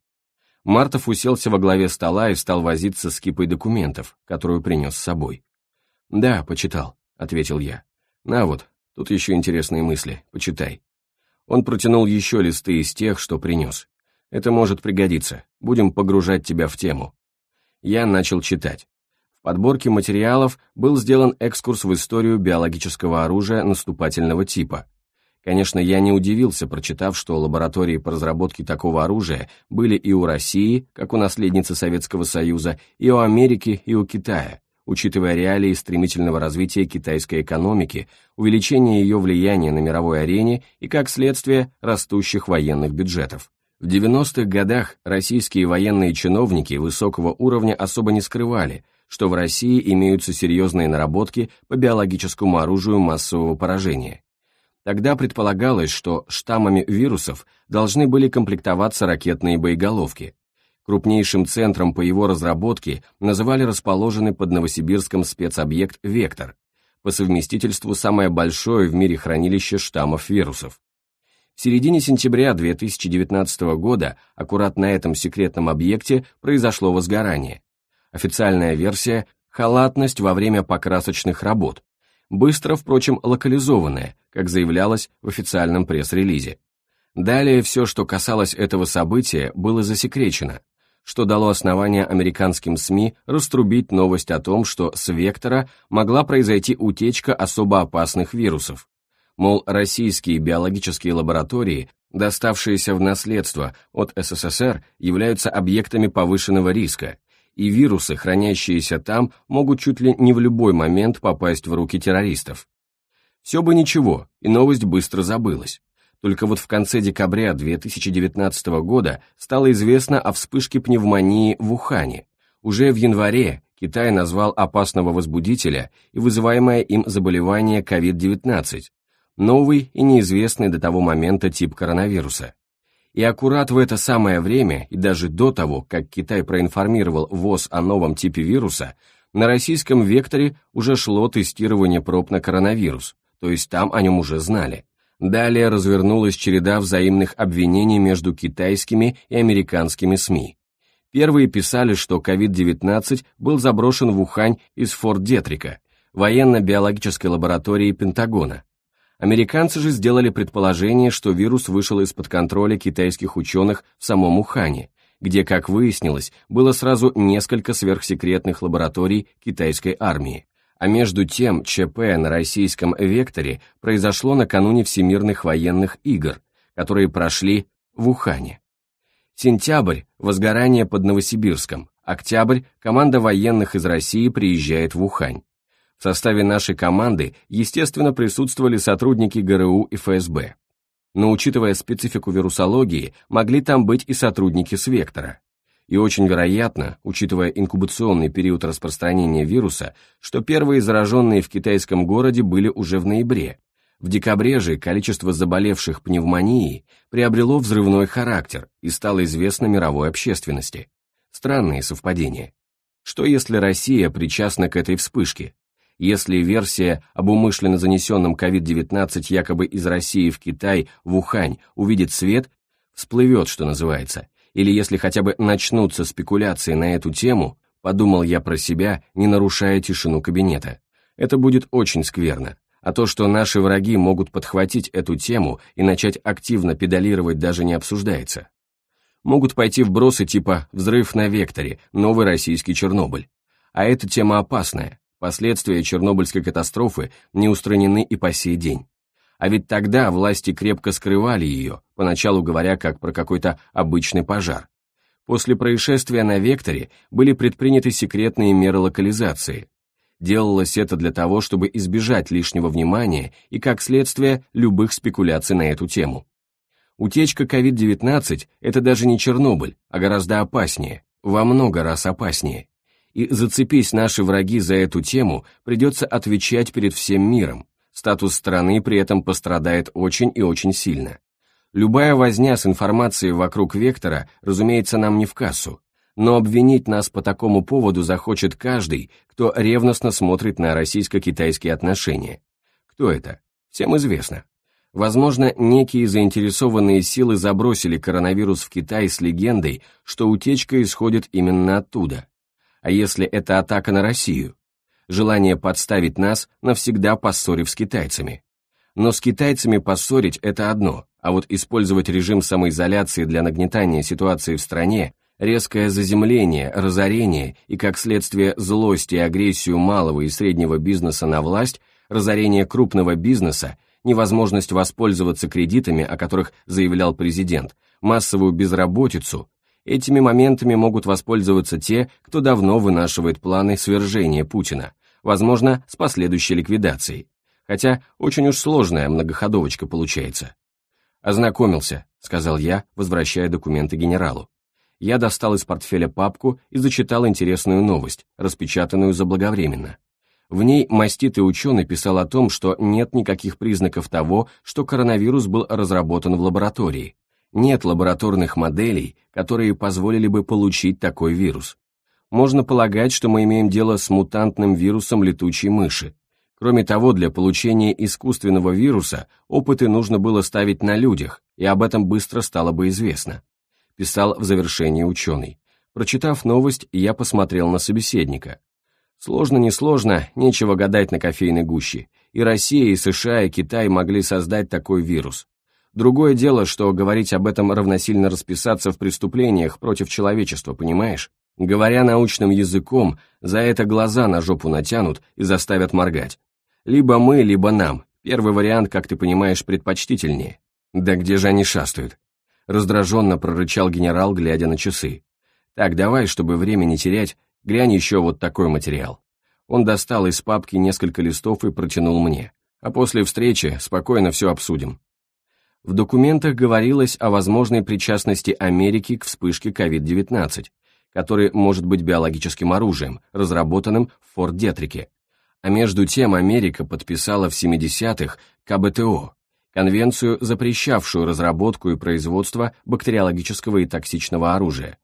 Мартов уселся во главе стола и стал возиться с кипой документов, которую принес с собой. «Да, почитал», — ответил я. «На вот, тут еще интересные мысли, почитай». Он протянул еще листы из тех, что принес. «Это может пригодиться, будем погружать тебя в тему». Я начал читать. В подборке материалов был сделан экскурс в историю биологического оружия наступательного типа, Конечно, я не удивился, прочитав, что лаборатории по разработке такого оружия были и у России, как у наследницы Советского Союза, и у Америки, и у Китая, учитывая реалии стремительного развития китайской экономики, увеличения ее влияния на мировой арене и, как следствие, растущих военных бюджетов. В 90-х годах российские военные чиновники высокого уровня особо не скрывали, что в России имеются серьезные наработки по биологическому оружию массового поражения Тогда предполагалось, что штаммами вирусов должны были комплектоваться ракетные боеголовки. Крупнейшим центром по его разработке называли расположенный под Новосибирском спецобъект «Вектор», по совместительству самое большое в мире хранилище штаммов вирусов. В середине сентября 2019 года аккурат на этом секретном объекте произошло возгорание, Официальная версия – халатность во время покрасочных работ, быстро, впрочем, локализованная, как заявлялось в официальном пресс-релизе. Далее все, что касалось этого события, было засекречено, что дало основание американским СМИ раструбить новость о том, что с Вектора могла произойти утечка особо опасных вирусов. Мол, российские биологические лаборатории, доставшиеся в наследство от СССР, являются объектами повышенного риска, и вирусы, хранящиеся там, могут чуть ли не в любой момент попасть в руки террористов. Все бы ничего, и новость быстро забылась. Только вот в конце декабря 2019 года стало известно о вспышке пневмонии в Ухане. Уже в январе Китай назвал опасного возбудителя и вызываемое им заболевание COVID-19, новый и неизвестный до того момента тип коронавируса. И аккурат в это самое время, и даже до того, как Китай проинформировал ВОЗ о новом типе вируса, на российском векторе уже шло тестирование проб на коронавирус, то есть там о нем уже знали. Далее развернулась череда взаимных обвинений между китайскими и американскими СМИ. Первые писали, что COVID-19 был заброшен в Ухань из Форт Детрика, военно-биологической лаборатории Пентагона, Американцы же сделали предположение, что вирус вышел из-под контроля китайских ученых в самом Ухане, где, как выяснилось, было сразу несколько сверхсекретных лабораторий китайской армии. А между тем ЧП на российском векторе произошло накануне Всемирных военных игр, которые прошли в Ухане. Сентябрь – возгорание под Новосибирском, октябрь – команда военных из России приезжает в Ухань. В составе нашей команды, естественно, присутствовали сотрудники ГРУ и ФСБ. Но учитывая специфику вирусологии, могли там быть и сотрудники с Вектора. И очень вероятно, учитывая инкубационный период распространения вируса, что первые зараженные в китайском городе были уже в ноябре. В декабре же количество заболевших пневмонией приобрело взрывной характер и стало известно мировой общественности. Странные совпадения. Что если Россия причастна к этой вспышке? Если версия об умышленно занесенном COVID-19 якобы из России в Китай, в Ухань, увидит свет, всплывет, что называется, или если хотя бы начнутся спекуляции на эту тему, подумал я про себя, не нарушая тишину кабинета. Это будет очень скверно. А то, что наши враги могут подхватить эту тему и начать активно педалировать, даже не обсуждается. Могут пойти вбросы типа «взрыв на векторе», «новый российский Чернобыль». А эта тема опасная, Последствия Чернобыльской катастрофы не устранены и по сей день. А ведь тогда власти крепко скрывали ее, поначалу говоря как про какой-то обычный пожар. После происшествия на Векторе были предприняты секретные меры локализации. Делалось это для того, чтобы избежать лишнего внимания и, как следствие, любых спекуляций на эту тему. Утечка COVID-19 – это даже не Чернобыль, а гораздо опаснее, во много раз опаснее и зацепись наши враги за эту тему, придется отвечать перед всем миром. Статус страны при этом пострадает очень и очень сильно. Любая возня с информацией вокруг Вектора, разумеется, нам не в кассу, но обвинить нас по такому поводу захочет каждый, кто ревностно смотрит на российско-китайские отношения. Кто это? Всем известно. Возможно, некие заинтересованные силы забросили коронавирус в Китай с легендой, что утечка исходит именно оттуда. А если это атака на Россию? Желание подставить нас, навсегда поссорив с китайцами. Но с китайцами поссорить – это одно, а вот использовать режим самоизоляции для нагнетания ситуации в стране, резкое заземление, разорение и, как следствие, злость и агрессию малого и среднего бизнеса на власть, разорение крупного бизнеса, невозможность воспользоваться кредитами, о которых заявлял президент, массовую безработицу, Этими моментами могут воспользоваться те, кто давно вынашивает планы свержения Путина, возможно, с последующей ликвидацией. Хотя очень уж сложная многоходовочка получается. «Ознакомился», — сказал я, возвращая документы генералу. Я достал из портфеля папку и зачитал интересную новость, распечатанную заблаговременно. В ней маститый ученый писал о том, что нет никаких признаков того, что коронавирус был разработан в лаборатории, нет лабораторных моделей, которые позволили бы получить такой вирус. Можно полагать, что мы имеем дело с мутантным вирусом летучей мыши. Кроме того, для получения искусственного вируса опыты нужно было ставить на людях, и об этом быстро стало бы известно. Писал в завершении ученый. Прочитав новость, я посмотрел на собеседника. Сложно, не сложно, нечего гадать на кофейной гуще. И Россия, и США, и Китай могли создать такой вирус. Другое дело, что говорить об этом равносильно расписаться в преступлениях против человечества, понимаешь? Говоря научным языком, за это глаза на жопу натянут и заставят моргать. Либо мы, либо нам. Первый вариант, как ты понимаешь, предпочтительнее. Да где же они шастают? Раздраженно прорычал генерал, глядя на часы. Так, давай, чтобы время не терять, глянь еще вот такой материал. Он достал из папки несколько листов и протянул мне. А после встречи спокойно все обсудим. В документах говорилось о возможной причастности Америки к вспышке COVID-19, который может быть биологическим оружием, разработанным в Форт-Детрике. А между тем Америка подписала в 70-х КБТО, конвенцию, запрещавшую разработку и производство бактериологического и токсичного оружия.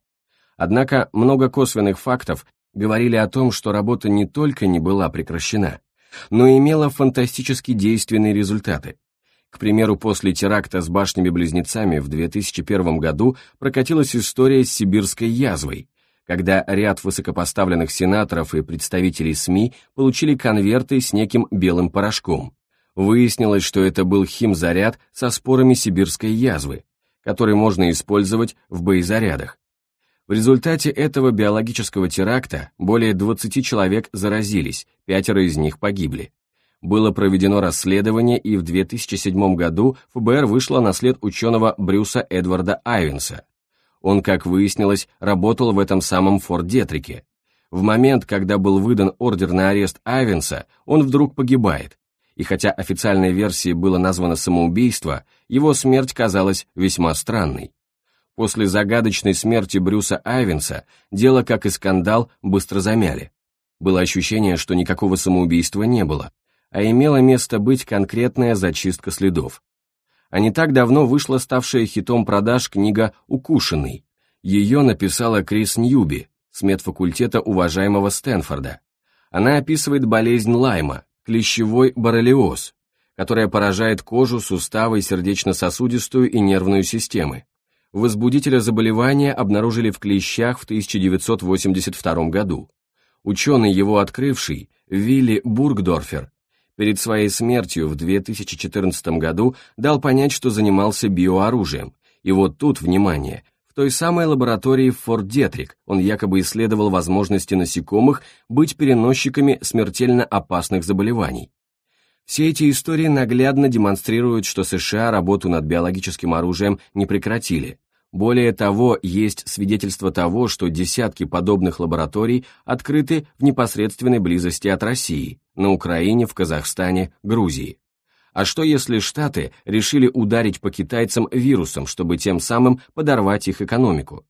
Однако много косвенных фактов говорили о том, что работа не только не была прекращена, но имела фантастически действенные результаты. К примеру, после теракта с башнями-близнецами в 2001 году прокатилась история с сибирской язвой, когда ряд высокопоставленных сенаторов и представителей СМИ получили конверты с неким белым порошком. Выяснилось, что это был химзаряд со спорами сибирской язвы, который можно использовать в боезарядах. В результате этого биологического теракта более 20 человек заразились, пятеро из них погибли. Было проведено расследование, и в 2007 году ФБР вышло на след ученого Брюса Эдварда Айвенса. Он, как выяснилось, работал в этом самом Форт-Детрике. В момент, когда был выдан ордер на арест Айвенса, он вдруг погибает. И хотя официальной версией было названо самоубийство, его смерть казалась весьма странной. После загадочной смерти Брюса Айвенса дело, как и скандал, быстро замяли. Было ощущение, что никакого самоубийства не было, а имела место быть конкретная зачистка следов. А не так давно вышла ставшая хитом продаж книга «Укушенный». Ее написала Крис Ньюби с медфакультета уважаемого Стэнфорда. Она описывает болезнь Лайма, клещевой боррелиоз, которая поражает кожу, суставы, сердечно-сосудистую и нервную системы. Возбудителя заболевания обнаружили в клещах в 1982 году. Ученый, его открывший, Вилли Бургдорфер, перед своей смертью в 2014 году дал понять, что занимался биооружием. И вот тут, внимание, в той самой лаборатории в Форт Детрик он якобы исследовал возможности насекомых быть переносчиками смертельно опасных заболеваний. Все эти истории наглядно демонстрируют, что США работу над биологическим оружием не прекратили. Более того, есть свидетельство того, что десятки подобных лабораторий открыты в непосредственной близости от России, на Украине, в Казахстане, Грузии. А что если Штаты решили ударить по китайцам вирусом, чтобы тем самым подорвать их экономику?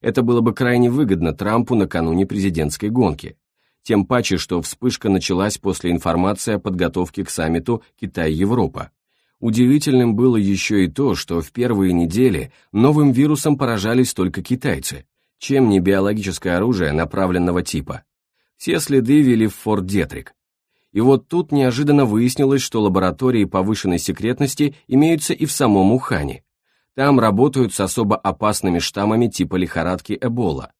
Это было бы крайне выгодно Трампу накануне президентской гонки. Тем паче, что вспышка началась после информации о подготовке к саммиту Китай-Европа. Удивительным было еще и то, что в первые недели новым вирусом поражались только китайцы, чем не биологическое оружие направленного типа. Все следы вели в Форт Детрик. И вот тут неожиданно выяснилось, что лаборатории повышенной секретности имеются и в самом Ухане. Там работают с особо опасными штаммами типа лихорадки Эбола.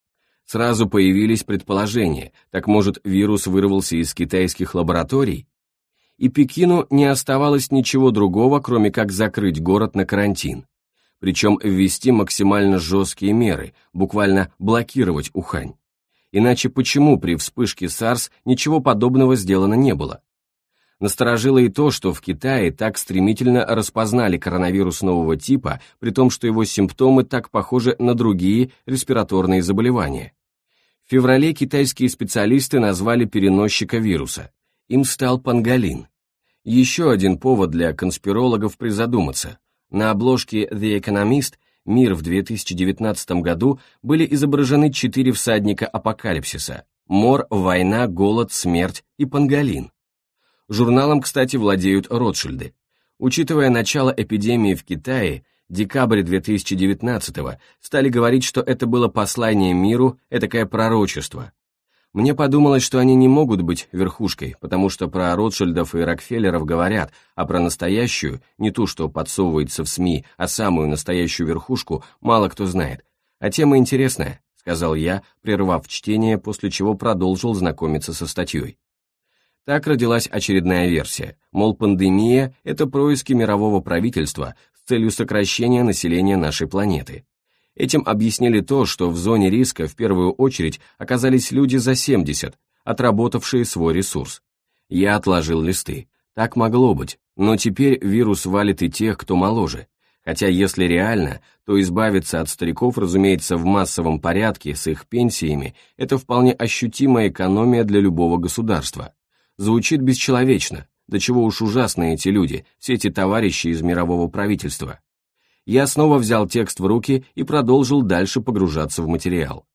Сразу появились предположения, так может вирус вырвался из китайских лабораторий? И Пекину не оставалось ничего другого, кроме как закрыть город на карантин. Причем ввести максимально жесткие меры, буквально блокировать Ухань. Иначе почему при вспышке САРС ничего подобного сделано не было? Насторожило и то, что в Китае так стремительно распознали коронавирус нового типа, при том, что его симптомы так похожи на другие респираторные заболевания. В феврале китайские специалисты назвали переносчика вируса им стал панголин. Еще один повод для конспирологов призадуматься. На обложке The Economist «Мир» в 2019 году были изображены четыре всадника апокалипсиса – мор, война, голод, смерть и панголин. Журналом, кстати, владеют Ротшильды. Учитывая начало эпидемии в Китае, декабрь 2019 стали говорить, что это было послание миру, этакое пророчество, мне подумалось, что они не могут быть верхушкой, потому что про Ротшильдов и Рокфеллеров говорят, а про настоящую, не ту, что подсовывается в СМИ, а самую настоящую верхушку, мало кто знает. А тема интересная, сказал я, прервав чтение, после чего продолжил знакомиться со статьей. Так родилась очередная версия, мол, пандемия – это происки мирового правительства с целью сокращения населения нашей планеты. Этим объяснили то, что в зоне риска в первую очередь оказались люди за 70, отработавшие свой ресурс. Я отложил листы. Так могло быть, но теперь вирус валит и тех, кто моложе. Хотя если реально, то избавиться от стариков, разумеется, в массовом порядке с их пенсиями – это вполне ощутимая экономия для любого государства. Звучит бесчеловечно, до чего уж ужасны эти люди, все эти товарищи из мирового правительства. Я снова взял текст в руки и продолжил дальше погружаться в материал.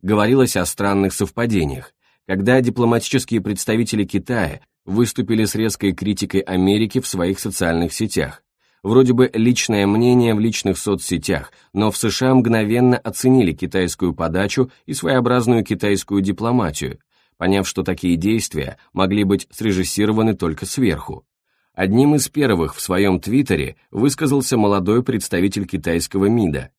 Говорилось о странных совпадениях, когда дипломатические представители Китая выступили с резкой критикой Америки в своих социальных сетях. Вроде бы личное мнение в личных соцсетях, но в США мгновенно оценили китайскую подачу и своеобразную китайскую дипломатию, поняв, что такие действия могли быть срежиссированы только сверху. Одним из первых в своем твиттере высказался молодой представитель китайского МИДа.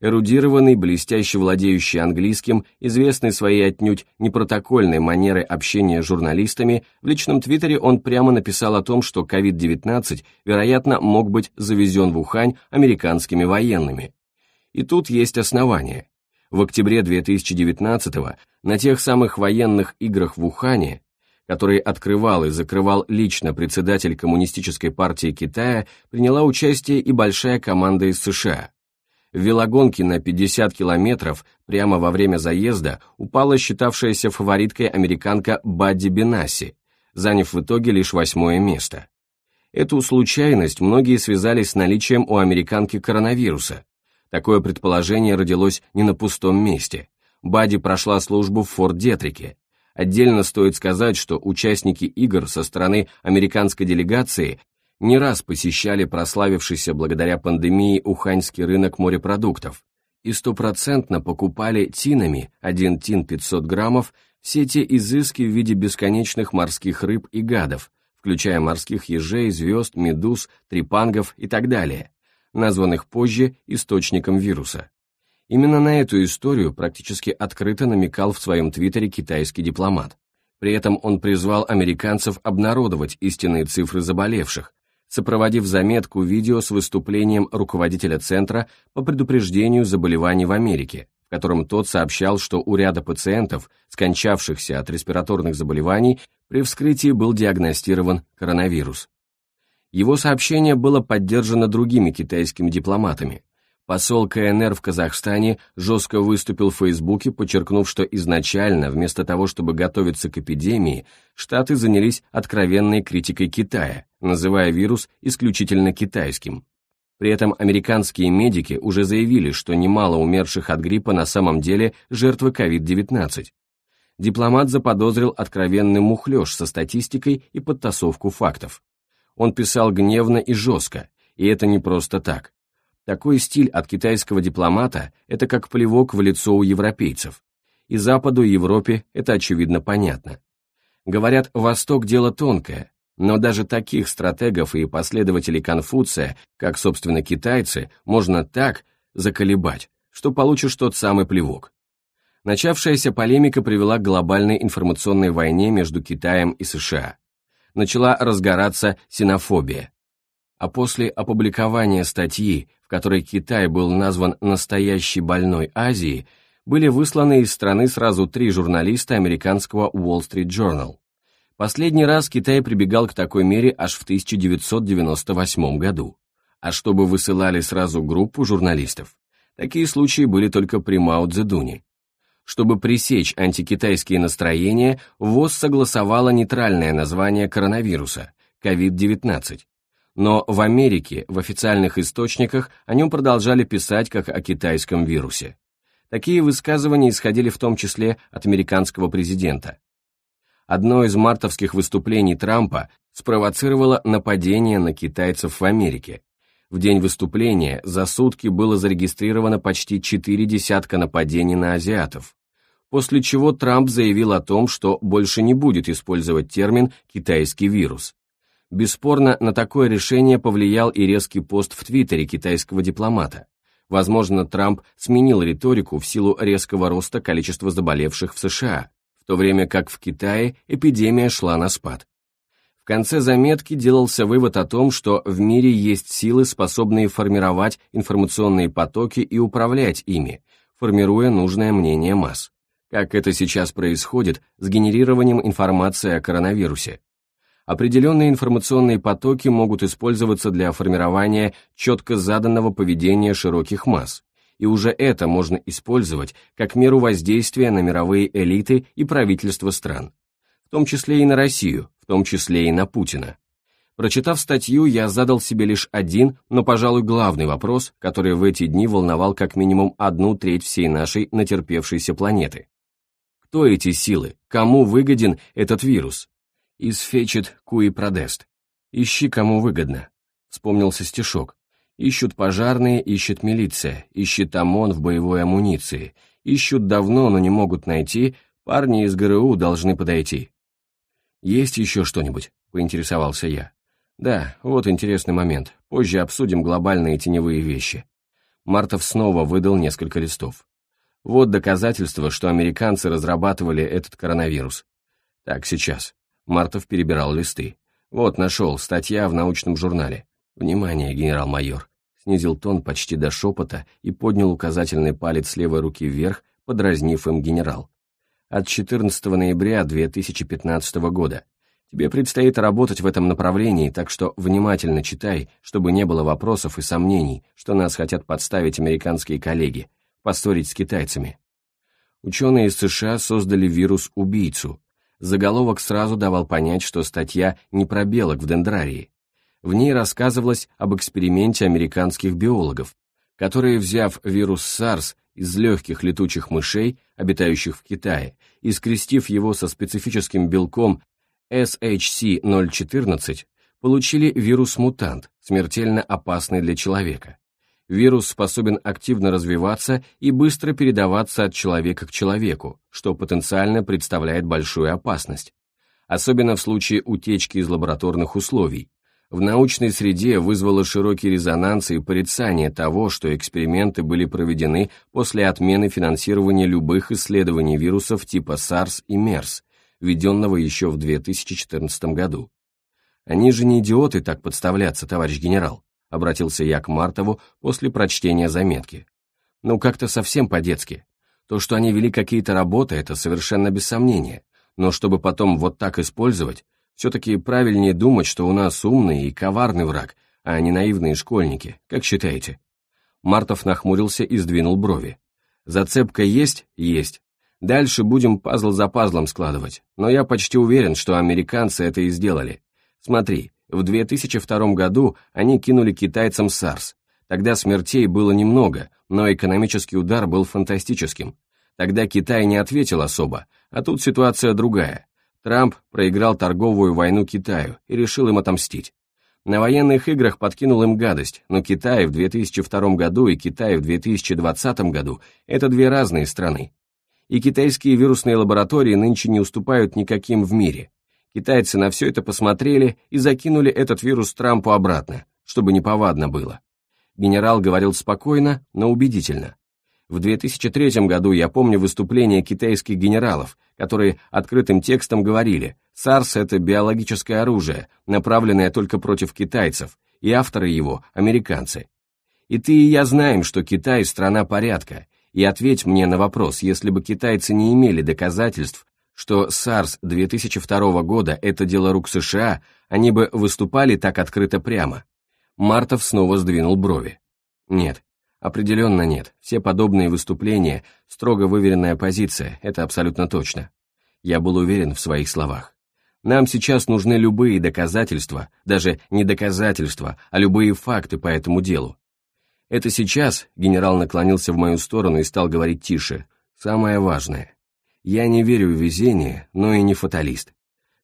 Эрудированный, блестяще владеющий английским, известный своей отнюдь непротокольной манерой общения с журналистами, в личном твиттере он прямо написал о том, что COVID-19, вероятно, мог быть завезен в Ухань американскими военными. И тут есть основания. В октябре 2019 на тех самых военных играх в Ухане, которые открывал и закрывал лично председатель Коммунистической партии Китая, приняла участие и большая команда из США. В велогонке на 50 километров прямо во время заезда упала считавшаяся фавориткой американка Бадди Бенаси, заняв в итоге лишь восьмое место. Эту случайность многие связали с наличием у американки коронавируса. Такое предположение родилось не на пустом месте. Бадди прошла службу в Форт-Детрике. Отдельно стоит сказать, что участники игр со стороны американской делегации не раз посещали прославившийся благодаря пандемии уханьский рынок морепродуктов и стопроцентно покупали тинами, один тин 500 граммов, все те изыски в виде бесконечных морских рыб и гадов, включая морских ежей, звезд, медуз, трипангов и так далее, названных позже источником вируса. Именно на эту историю практически открыто намекал в своем твиттере китайский дипломат. При этом он призвал американцев обнародовать истинные цифры заболевших, сопроводив заметку видео с выступлением руководителя Центра по предупреждению заболеваний в Америке, в котором тот сообщал, что у ряда пациентов, скончавшихся от респираторных заболеваний, при вскрытии был диагностирован коронавирус. Его сообщение было поддержано другими китайскими дипломатами, Посол КНР в Казахстане жестко выступил в Фейсбуке, подчеркнув, что изначально, вместо того, чтобы готовиться к эпидемии, Штаты занялись откровенной критикой Китая, называя вирус исключительно китайским. При этом американские медики уже заявили, что немало умерших от гриппа на самом деле жертвы COVID-19. Дипломат заподозрил откровенный мухлёж со статистикой и подтасовку фактов. Он писал гневно и жестко, и это не просто так. Такой стиль от китайского дипломата – это как плевок в лицо у европейцев. И Западу, и Европе это очевидно понятно. Говорят, Восток – дело тонкое, но даже таких стратегов и последователей Конфуция, как, собственно, китайцы, можно так заколебать, что получишь тот самый плевок. Начавшаяся полемика привела к глобальной информационной войне между Китаем и США. Начала разгораться синофобия. А после опубликования статьи которой Китай был назван «настоящей больной Азии», были высланы из страны сразу три журналиста американского Wall Street Journal. Последний раз Китай прибегал к такой мере аж в 1998 году. А чтобы высылали сразу группу журналистов, такие случаи были только при Мао Цзэдуне. Чтобы пресечь антикитайские настроения, ВОЗ согласовала нейтральное название коронавируса – COVID-19, но в Америке в официальных источниках о нем продолжали писать как о китайском вирусе. Такие высказывания исходили в том числе от американского президента. Одно из мартовских выступлений Трампа спровоцировало нападение на китайцев в Америке. В день выступления за сутки было зарегистрировано почти четыре десятка нападений на азиатов, после чего Трамп заявил о том, что больше не будет использовать термин «китайский вирус», Бесспорно, на такое решение повлиял и резкий пост в Твиттере китайского дипломата. Возможно, Трамп сменил риторику в силу резкого роста количества заболевших в США, в то время как в Китае эпидемия шла на спад. В конце заметки делался вывод о том, что в мире есть силы, способные формировать информационные потоки и управлять ими, формируя нужное мнение масс. Как это сейчас происходит с генерированием информации о коронавирусе. Определенные информационные потоки могут использоваться для формирования четко заданного поведения широких масс, и уже это можно использовать как меру воздействия на мировые элиты и правительства стран, в том числе и на Россию, в том числе и на Путина. Прочитав статью, я задал себе лишь один, но, пожалуй, главный вопрос, который в эти дни волновал как минимум одну треть всей нашей натерпевшейся планеты. Кто эти силы? Кому выгоден этот вирус? Из Фечет Куи Продест. «Ищи, кому выгодно», — вспомнился стишок. «Ищут пожарные, ищет милиция, ищет ОМОН в боевой амуниции, ищут давно, но не могут найти, парни из ГРУ должны подойти». «Есть еще что-нибудь?» — поинтересовался я. «Да, вот интересный момент. Позже обсудим глобальные теневые вещи». Мартов снова выдал несколько листов. Вот доказательство, что американцы разрабатывали этот коронавирус. Так, сейчас. Мартов перебирал листы. «Вот, нашел, статья в научном журнале. Внимание, генерал-майор!» Снизил тон почти до шепота и поднял указательный палец левой руки вверх, подразнив им генерал. «От 14 ноября 2015 года. Тебе предстоит работать в этом направлении, так что внимательно читай, чтобы не было вопросов и сомнений, что нас хотят подставить американские коллеги, поссорить с китайцами. Ученые из США создали вирус-убийцу, Заголовок сразу давал понять, что статья не про белок в дендрарии. В ней рассказывалось об эксперименте американских биологов, которые, взяв вирус SARS из легких летучих мышей, обитающих в Китае, и скрестив его со специфическим белком SHC-014, получили вирус-мутант, смертельно опасный для человека. Вирус способен активно развиваться и быстро передаваться от человека к человеку, что потенциально представляет большую опасность. Особенно в случае утечки из лабораторных условий. В научной среде вызвало широкий резонанс и порицание того, что эксперименты были проведены после отмены финансирования любых исследований вирусов типа SARS и MERS, введенного еще в 2014 году. Они же не идиоты так подставляться, товарищ генерал обратился я к Мартову после прочтения заметки. Ну, как-то совсем по-детски. То, что они вели какие-то работы, это совершенно без сомнения. Но чтобы потом вот так использовать, все-таки правильнее думать, что у нас умный и коварный враг, а не наивные школьники, как считаете?» Мартов нахмурился и сдвинул брови. «Зацепка есть? Есть. Дальше будем пазл за пазлом складывать, но я почти уверен, что американцы это и сделали. Смотри, в 2002 году они кинули китайцам SARS. Тогда смертей было немного, но экономический удар был фантастическим. Тогда Китай не ответил особо, а тут ситуация другая. Трамп проиграл торговую войну Китаю и решил им отомстить. На военных играх подкинул им гадость, но Китай в 2002 году и Китай в 2020 году – это две разные страны. И китайские вирусные лаборатории нынче не уступают никаким в мире. Китайцы на все это посмотрели и закинули этот вирус Трампу обратно, чтобы неповадно было. Генерал говорил спокойно, но убедительно. В 2003 году я помню выступление китайских генералов, которые открытым текстом говорили «САРС – это биологическое оружие, направленное только против китайцев, и авторы его – американцы». И ты и я знаем, что Китай – страна порядка, и ответь мне на вопрос, если бы китайцы не имели доказательств, что SARS 2002 года – это дело рук США, они бы выступали так открыто прямо. Мартов снова сдвинул брови. Нет, определенно нет. Все подобные выступления – строго выверенная позиция, это абсолютно точно. Я был уверен в своих словах. Нам сейчас нужны любые доказательства, даже не доказательства, а любые факты по этому делу. Это сейчас, генерал наклонился в мою сторону и стал говорить тише, самое важное. Я не верю в везение, но и не фаталист.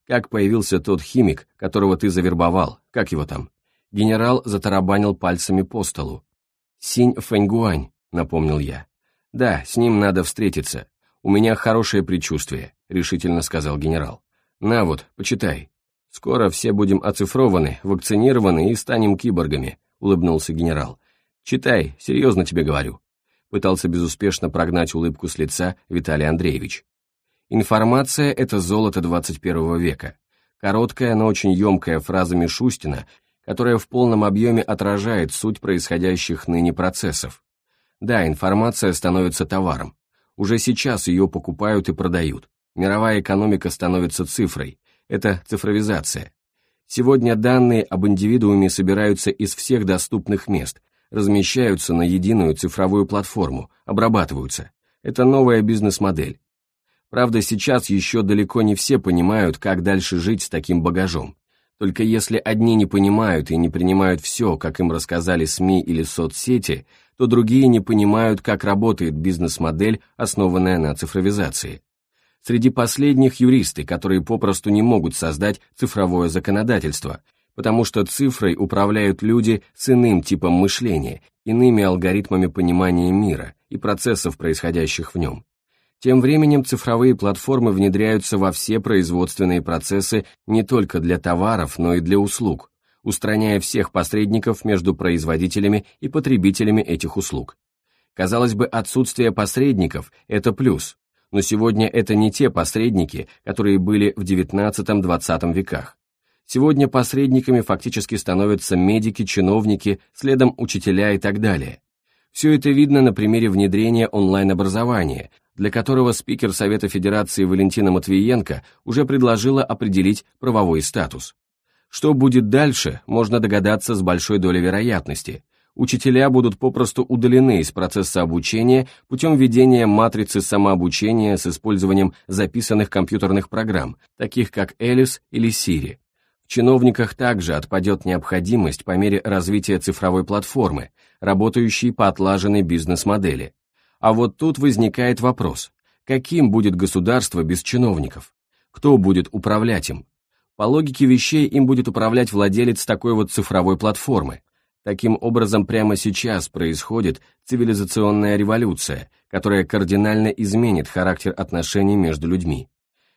Как появился тот химик, которого ты завербовал, как его там? Генерал затарабанил пальцами по столу. «Синь Фэньгуань», — напомнил я. «Да, с ним надо встретиться. У меня хорошее предчувствие», — решительно сказал генерал. «На вот, почитай. Скоро все будем оцифрованы, вакцинированы и станем киборгами», — улыбнулся генерал. Читай, серьезно тебе говорю. Пытался безуспешно прогнать улыбку с лица Виталий Андреевич. Информация — это золото 21 века. Короткая, но очень емкая фраза Мишустина, которая в полном объеме отражает суть происходящих ныне процессов. Да, информация становится товаром. Уже сейчас ее покупают и продают. Мировая экономика становится цифрой. Это цифровизация. Сегодня данные об индивидууме собираются из всех доступных мест, размещаются на единую цифровую платформу, обрабатываются. Это новая бизнес-модель. Правда, сейчас еще далеко не все понимают, как дальше жить с таким багажом. Только если одни не понимают и не принимают все, как им рассказали СМИ или соцсети, то другие не понимают, как работает бизнес-модель, основанная на цифровизации. Среди последних юристы, которые попросту не могут создать цифровое законодательство, потому что цифрой управляют люди с иным типом мышления, иными алгоритмами понимания мира и процессов, происходящих в нем. Тем временем цифровые платформы внедряются во все производственные процессы не только для товаров, но и для услуг, устраняя всех посредников между производителями и потребителями этих услуг. Казалось бы, отсутствие посредников – это плюс, но сегодня это не те посредники, которые были в XIX-XX веках. Сегодня посредниками фактически становятся медики, чиновники, следом учителя и так далее. Все это видно на примере внедрения онлайн-образования, для которого спикер Совета Федерации Валентина Матвиенко уже предложила определить правовой статус. Что будет дальше, можно догадаться с большой долей вероятности. Учителя будут попросту удалены из процесса обучения путем введения матрицы самообучения с использованием записанных компьютерных программ, таких как Alice или Siri. Чиновниках также отпадет необходимость по мере развития цифровой платформы, работающей по отлаженной бизнес-модели. А вот тут возникает вопрос, каким будет государство без чиновников? Кто будет управлять им? По логике вещей им будет управлять владелец такой вот цифровой платформы. Таким образом, прямо сейчас происходит цивилизационная революция, которая кардинально изменит характер отношений между людьми.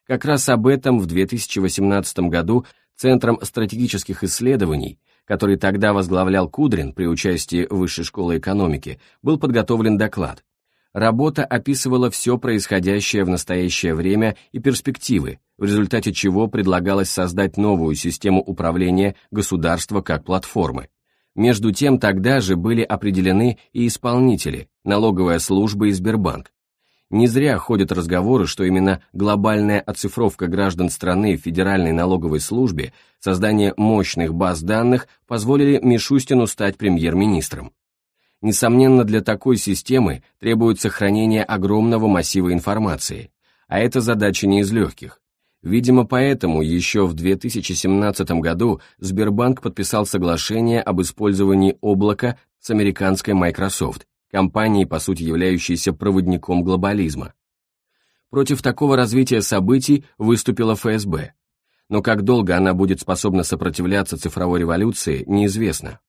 Как раз об этом в 2018 году Центром стратегических исследований который тогда возглавлял Кудрин при участии Высшей школы экономики, был подготовлен доклад, Работа описывала все происходящее в настоящее время и перспективы, в результате чего предлагалось создать новую систему управления государства как платформы. Между тем тогда же были определены и исполнители, налоговая служба и Сбербанк. Не зря ходят разговоры, что именно глобальная оцифровка граждан страны в Федеральной налоговой службе, создание мощных баз данных позволили Мишустину стать премьер-министром. Несомненно, для такой системы требуется хранение огромного массива информации, а это задача не из легких. Видимо, поэтому еще в 2017 году Сбербанк подписал соглашение об использовании облака с американской Microsoft, компанией, по сути являющейся проводником глобализма. Против такого развития событий выступила ФСБ. Но как долго она будет способна сопротивляться цифровой революции, неизвестно.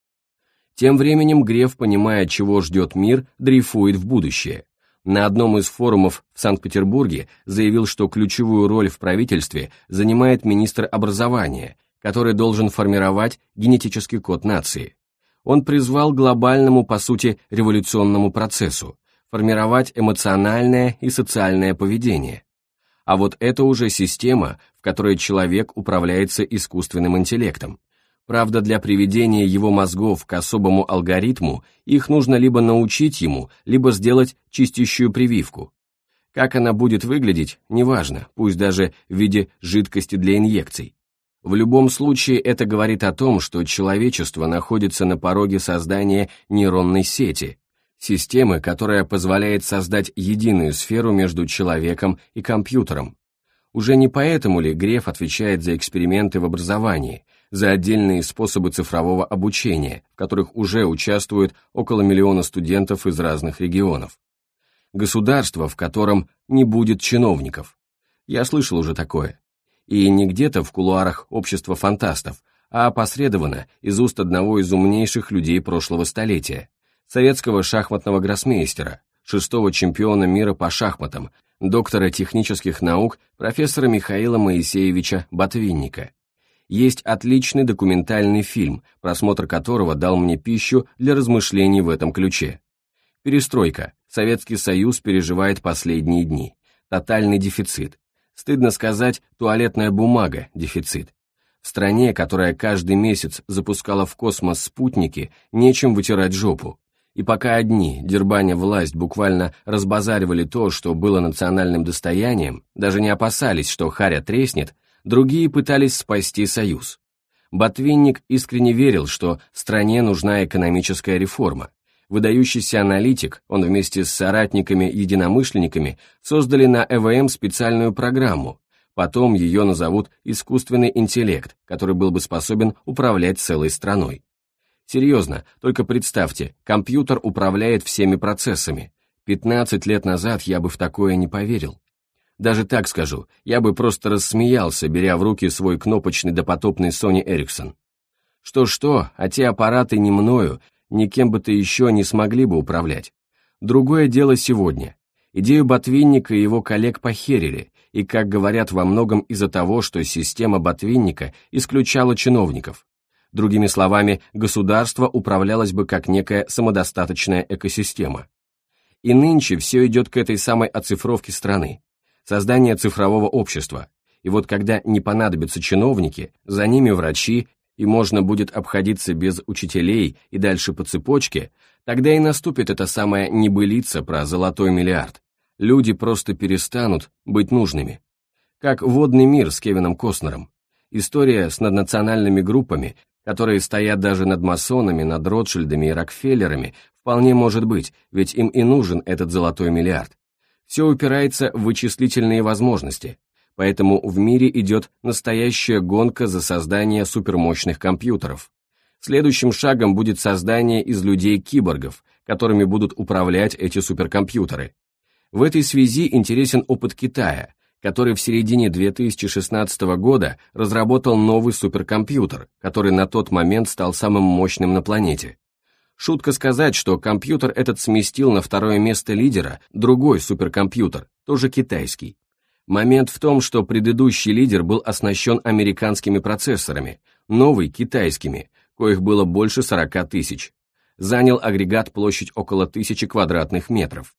Тем временем Греф, понимая, чего ждет мир, дрейфует в будущее. На одном из форумов в Санкт-Петербурге заявил, что ключевую роль в правительстве занимает министр образования, который должен формировать генетический код нации. Он призвал глобальному, по сути, революционному процессу, формировать эмоциональное и социальное поведение. А вот это уже система, в которой человек управляется искусственным интеллектом. Правда, для приведения его мозгов к особому алгоритму их нужно либо научить ему, либо сделать чистящую прививку. Как она будет выглядеть, неважно, пусть даже в виде жидкости для инъекций. В любом случае это говорит о том, что человечество находится на пороге создания нейронной сети, системы, которая позволяет создать единую сферу между человеком и компьютером. Уже не поэтому ли Греф отвечает за эксперименты в образовании – за отдельные способы цифрового обучения, в которых уже участвуют около миллиона студентов из разных регионов. Государство, в котором не будет чиновников. Я слышал уже такое. И не где-то в кулуарах общества фантастов, а опосредованно из уст одного из умнейших людей прошлого столетия, советского шахматного гроссмейстера, шестого чемпиона мира по шахматам, доктора технических наук профессора Михаила Моисеевича Ботвинника, есть отличный документальный фильм, просмотр которого дал мне пищу для размышлений в этом ключе. Перестройка. Советский Союз переживает последние дни. Тотальный дефицит. Стыдно сказать, туалетная бумага – дефицит. В стране, которая каждый месяц запускала в космос спутники, нечем вытирать жопу. И пока одни, дербаня власть, буквально разбазаривали то, что было национальным достоянием, даже не опасались, что Харя треснет, другие пытались спасти Союз. Ботвинник искренне верил, что стране нужна экономическая реформа. Выдающийся аналитик, он вместе с соратниками-единомышленниками создали на ЭВМ специальную программу, потом ее назовут искусственный интеллект, который был бы способен управлять целой страной. Серьезно, только представьте, компьютер управляет всеми процессами. 15 лет назад я бы в такое не поверил. Даже так скажу, я бы просто рассмеялся, беря в руки свой кнопочный допотопный Sony Ericsson. Что-что, а те аппараты ни мною, ни кем бы то еще не смогли бы управлять. Другое дело сегодня. Идею Ботвинника и его коллег похерили, и, как говорят, во многом из-за того, что система Ботвинника исключала чиновников. Другими словами, государство управлялось бы как некая самодостаточная экосистема. И нынче все идет к этой самой оцифровке страны, создание цифрового общества. И вот когда не понадобятся чиновники, за ними врачи, и можно будет обходиться без учителей и дальше по цепочке, тогда и наступит эта самая небылица про золотой миллиард. Люди просто перестанут быть нужными. Как «Водный мир» с Кевином Костнером. История с наднациональными группами, которые стоят даже над масонами, над Ротшильдами и Рокфеллерами, вполне может быть, ведь им и нужен этот золотой миллиард. Все упирается в вычислительные возможности, поэтому в мире идет настоящая гонка за создание супермощных компьютеров. Следующим шагом будет создание из людей киборгов, которыми будут управлять эти суперкомпьютеры. В этой связи интересен опыт Китая, который в середине 2016 года разработал новый суперкомпьютер, который на тот момент стал самым мощным на планете. Шутка сказать, что компьютер этот сместил на второе место лидера другой суперкомпьютер, тоже китайский. Момент в том, что предыдущий лидер был оснащен американскими процессорами, новый – китайскими, коих было больше 40 тысяч. Занял агрегат площадь около тысячи квадратных метров.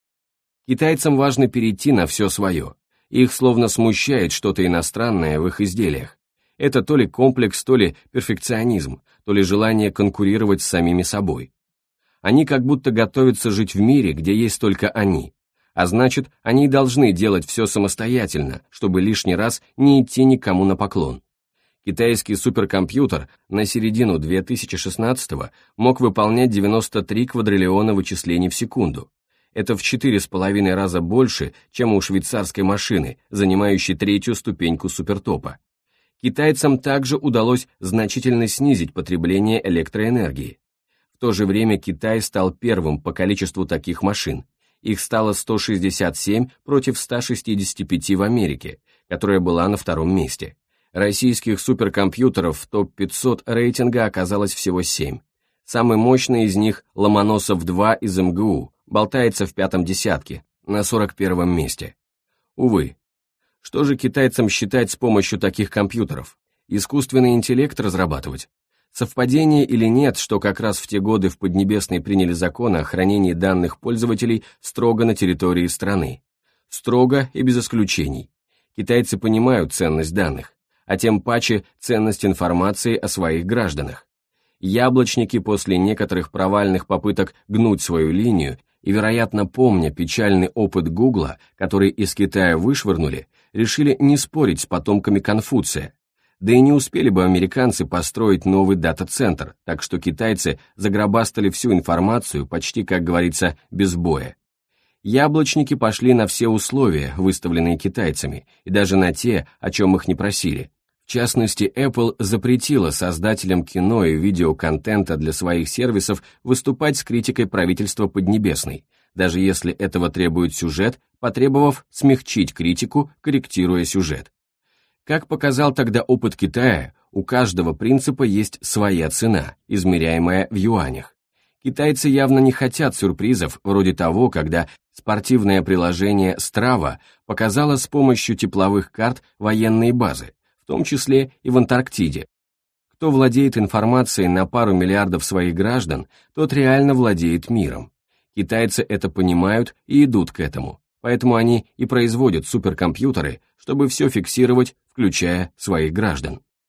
Китайцам важно перейти на все свое, их словно смущает что-то иностранное в их изделиях. Это то ли комплекс, то ли перфекционизм, то ли желание конкурировать с самими собой. Они как будто готовятся жить в мире, где есть только они, а значит, они должны делать все самостоятельно, чтобы лишний раз не идти никому на поклон. Китайский суперкомпьютер на середину 2016 мог выполнять 93 квадриллиона вычислений в секунду, это в четыре с половиной раза больше, чем у швейцарской машины, занимающей третью ступеньку супертопа. Китайцам также удалось значительно снизить потребление электроэнергии. В то же время Китай стал первым по количеству таких машин. Их стало 167 против 165 в Америке, которая была на втором месте. Российских суперкомпьютеров в топ-500 рейтинга оказалось всего 7. Самый мощный из них – Ломоносов-2 из МГУ, болтается в пятом десятке, на сорок первом месте. Увы. Что же китайцам считать с помощью таких компьютеров? Искусственный интеллект разрабатывать? Совпадение или нет, что как раз в те годы в Поднебесной приняли закон о хранении данных пользователей строго на территории страны? Строго и без исключений. Китайцы понимают ценность данных, а тем паче ценность информации о своих гражданах. Яблочники после некоторых провальных попыток гнуть свою линию и, вероятно, помня печальный опыт Гугла, который из Китая вышвырнули, решили не спорить с потомками Конфуция. Да и не успели бы американцы построить новый дата-центр, так что китайцы загробастали всю информацию, почти, как говорится, без боя. Яблочники пошли на все условия, выставленные китайцами, и даже на те, о чем их не просили. В частности, Apple запретила создателям кино и видеоконтента для своих сервисов выступать с критикой правительства Поднебесной, даже если этого требует сюжет, потребовав смягчить критику, корректируя сюжет. Как показал тогда опыт Китая, у каждого принципа есть своя цена, измеряемая в юанях. Китайцы явно не хотят сюрпризов, вроде того, когда спортивное приложение Strava показало с помощью тепловых карт военные базы, в том числе и в Антарктиде, Кто владеет информацией на пару миллиардов своих граждан, тот реально владеет миром. Китайцы это понимают и идут к этому, поэтому они и производят суперкомпьютеры, чтобы все фиксировать, включая своих граждан.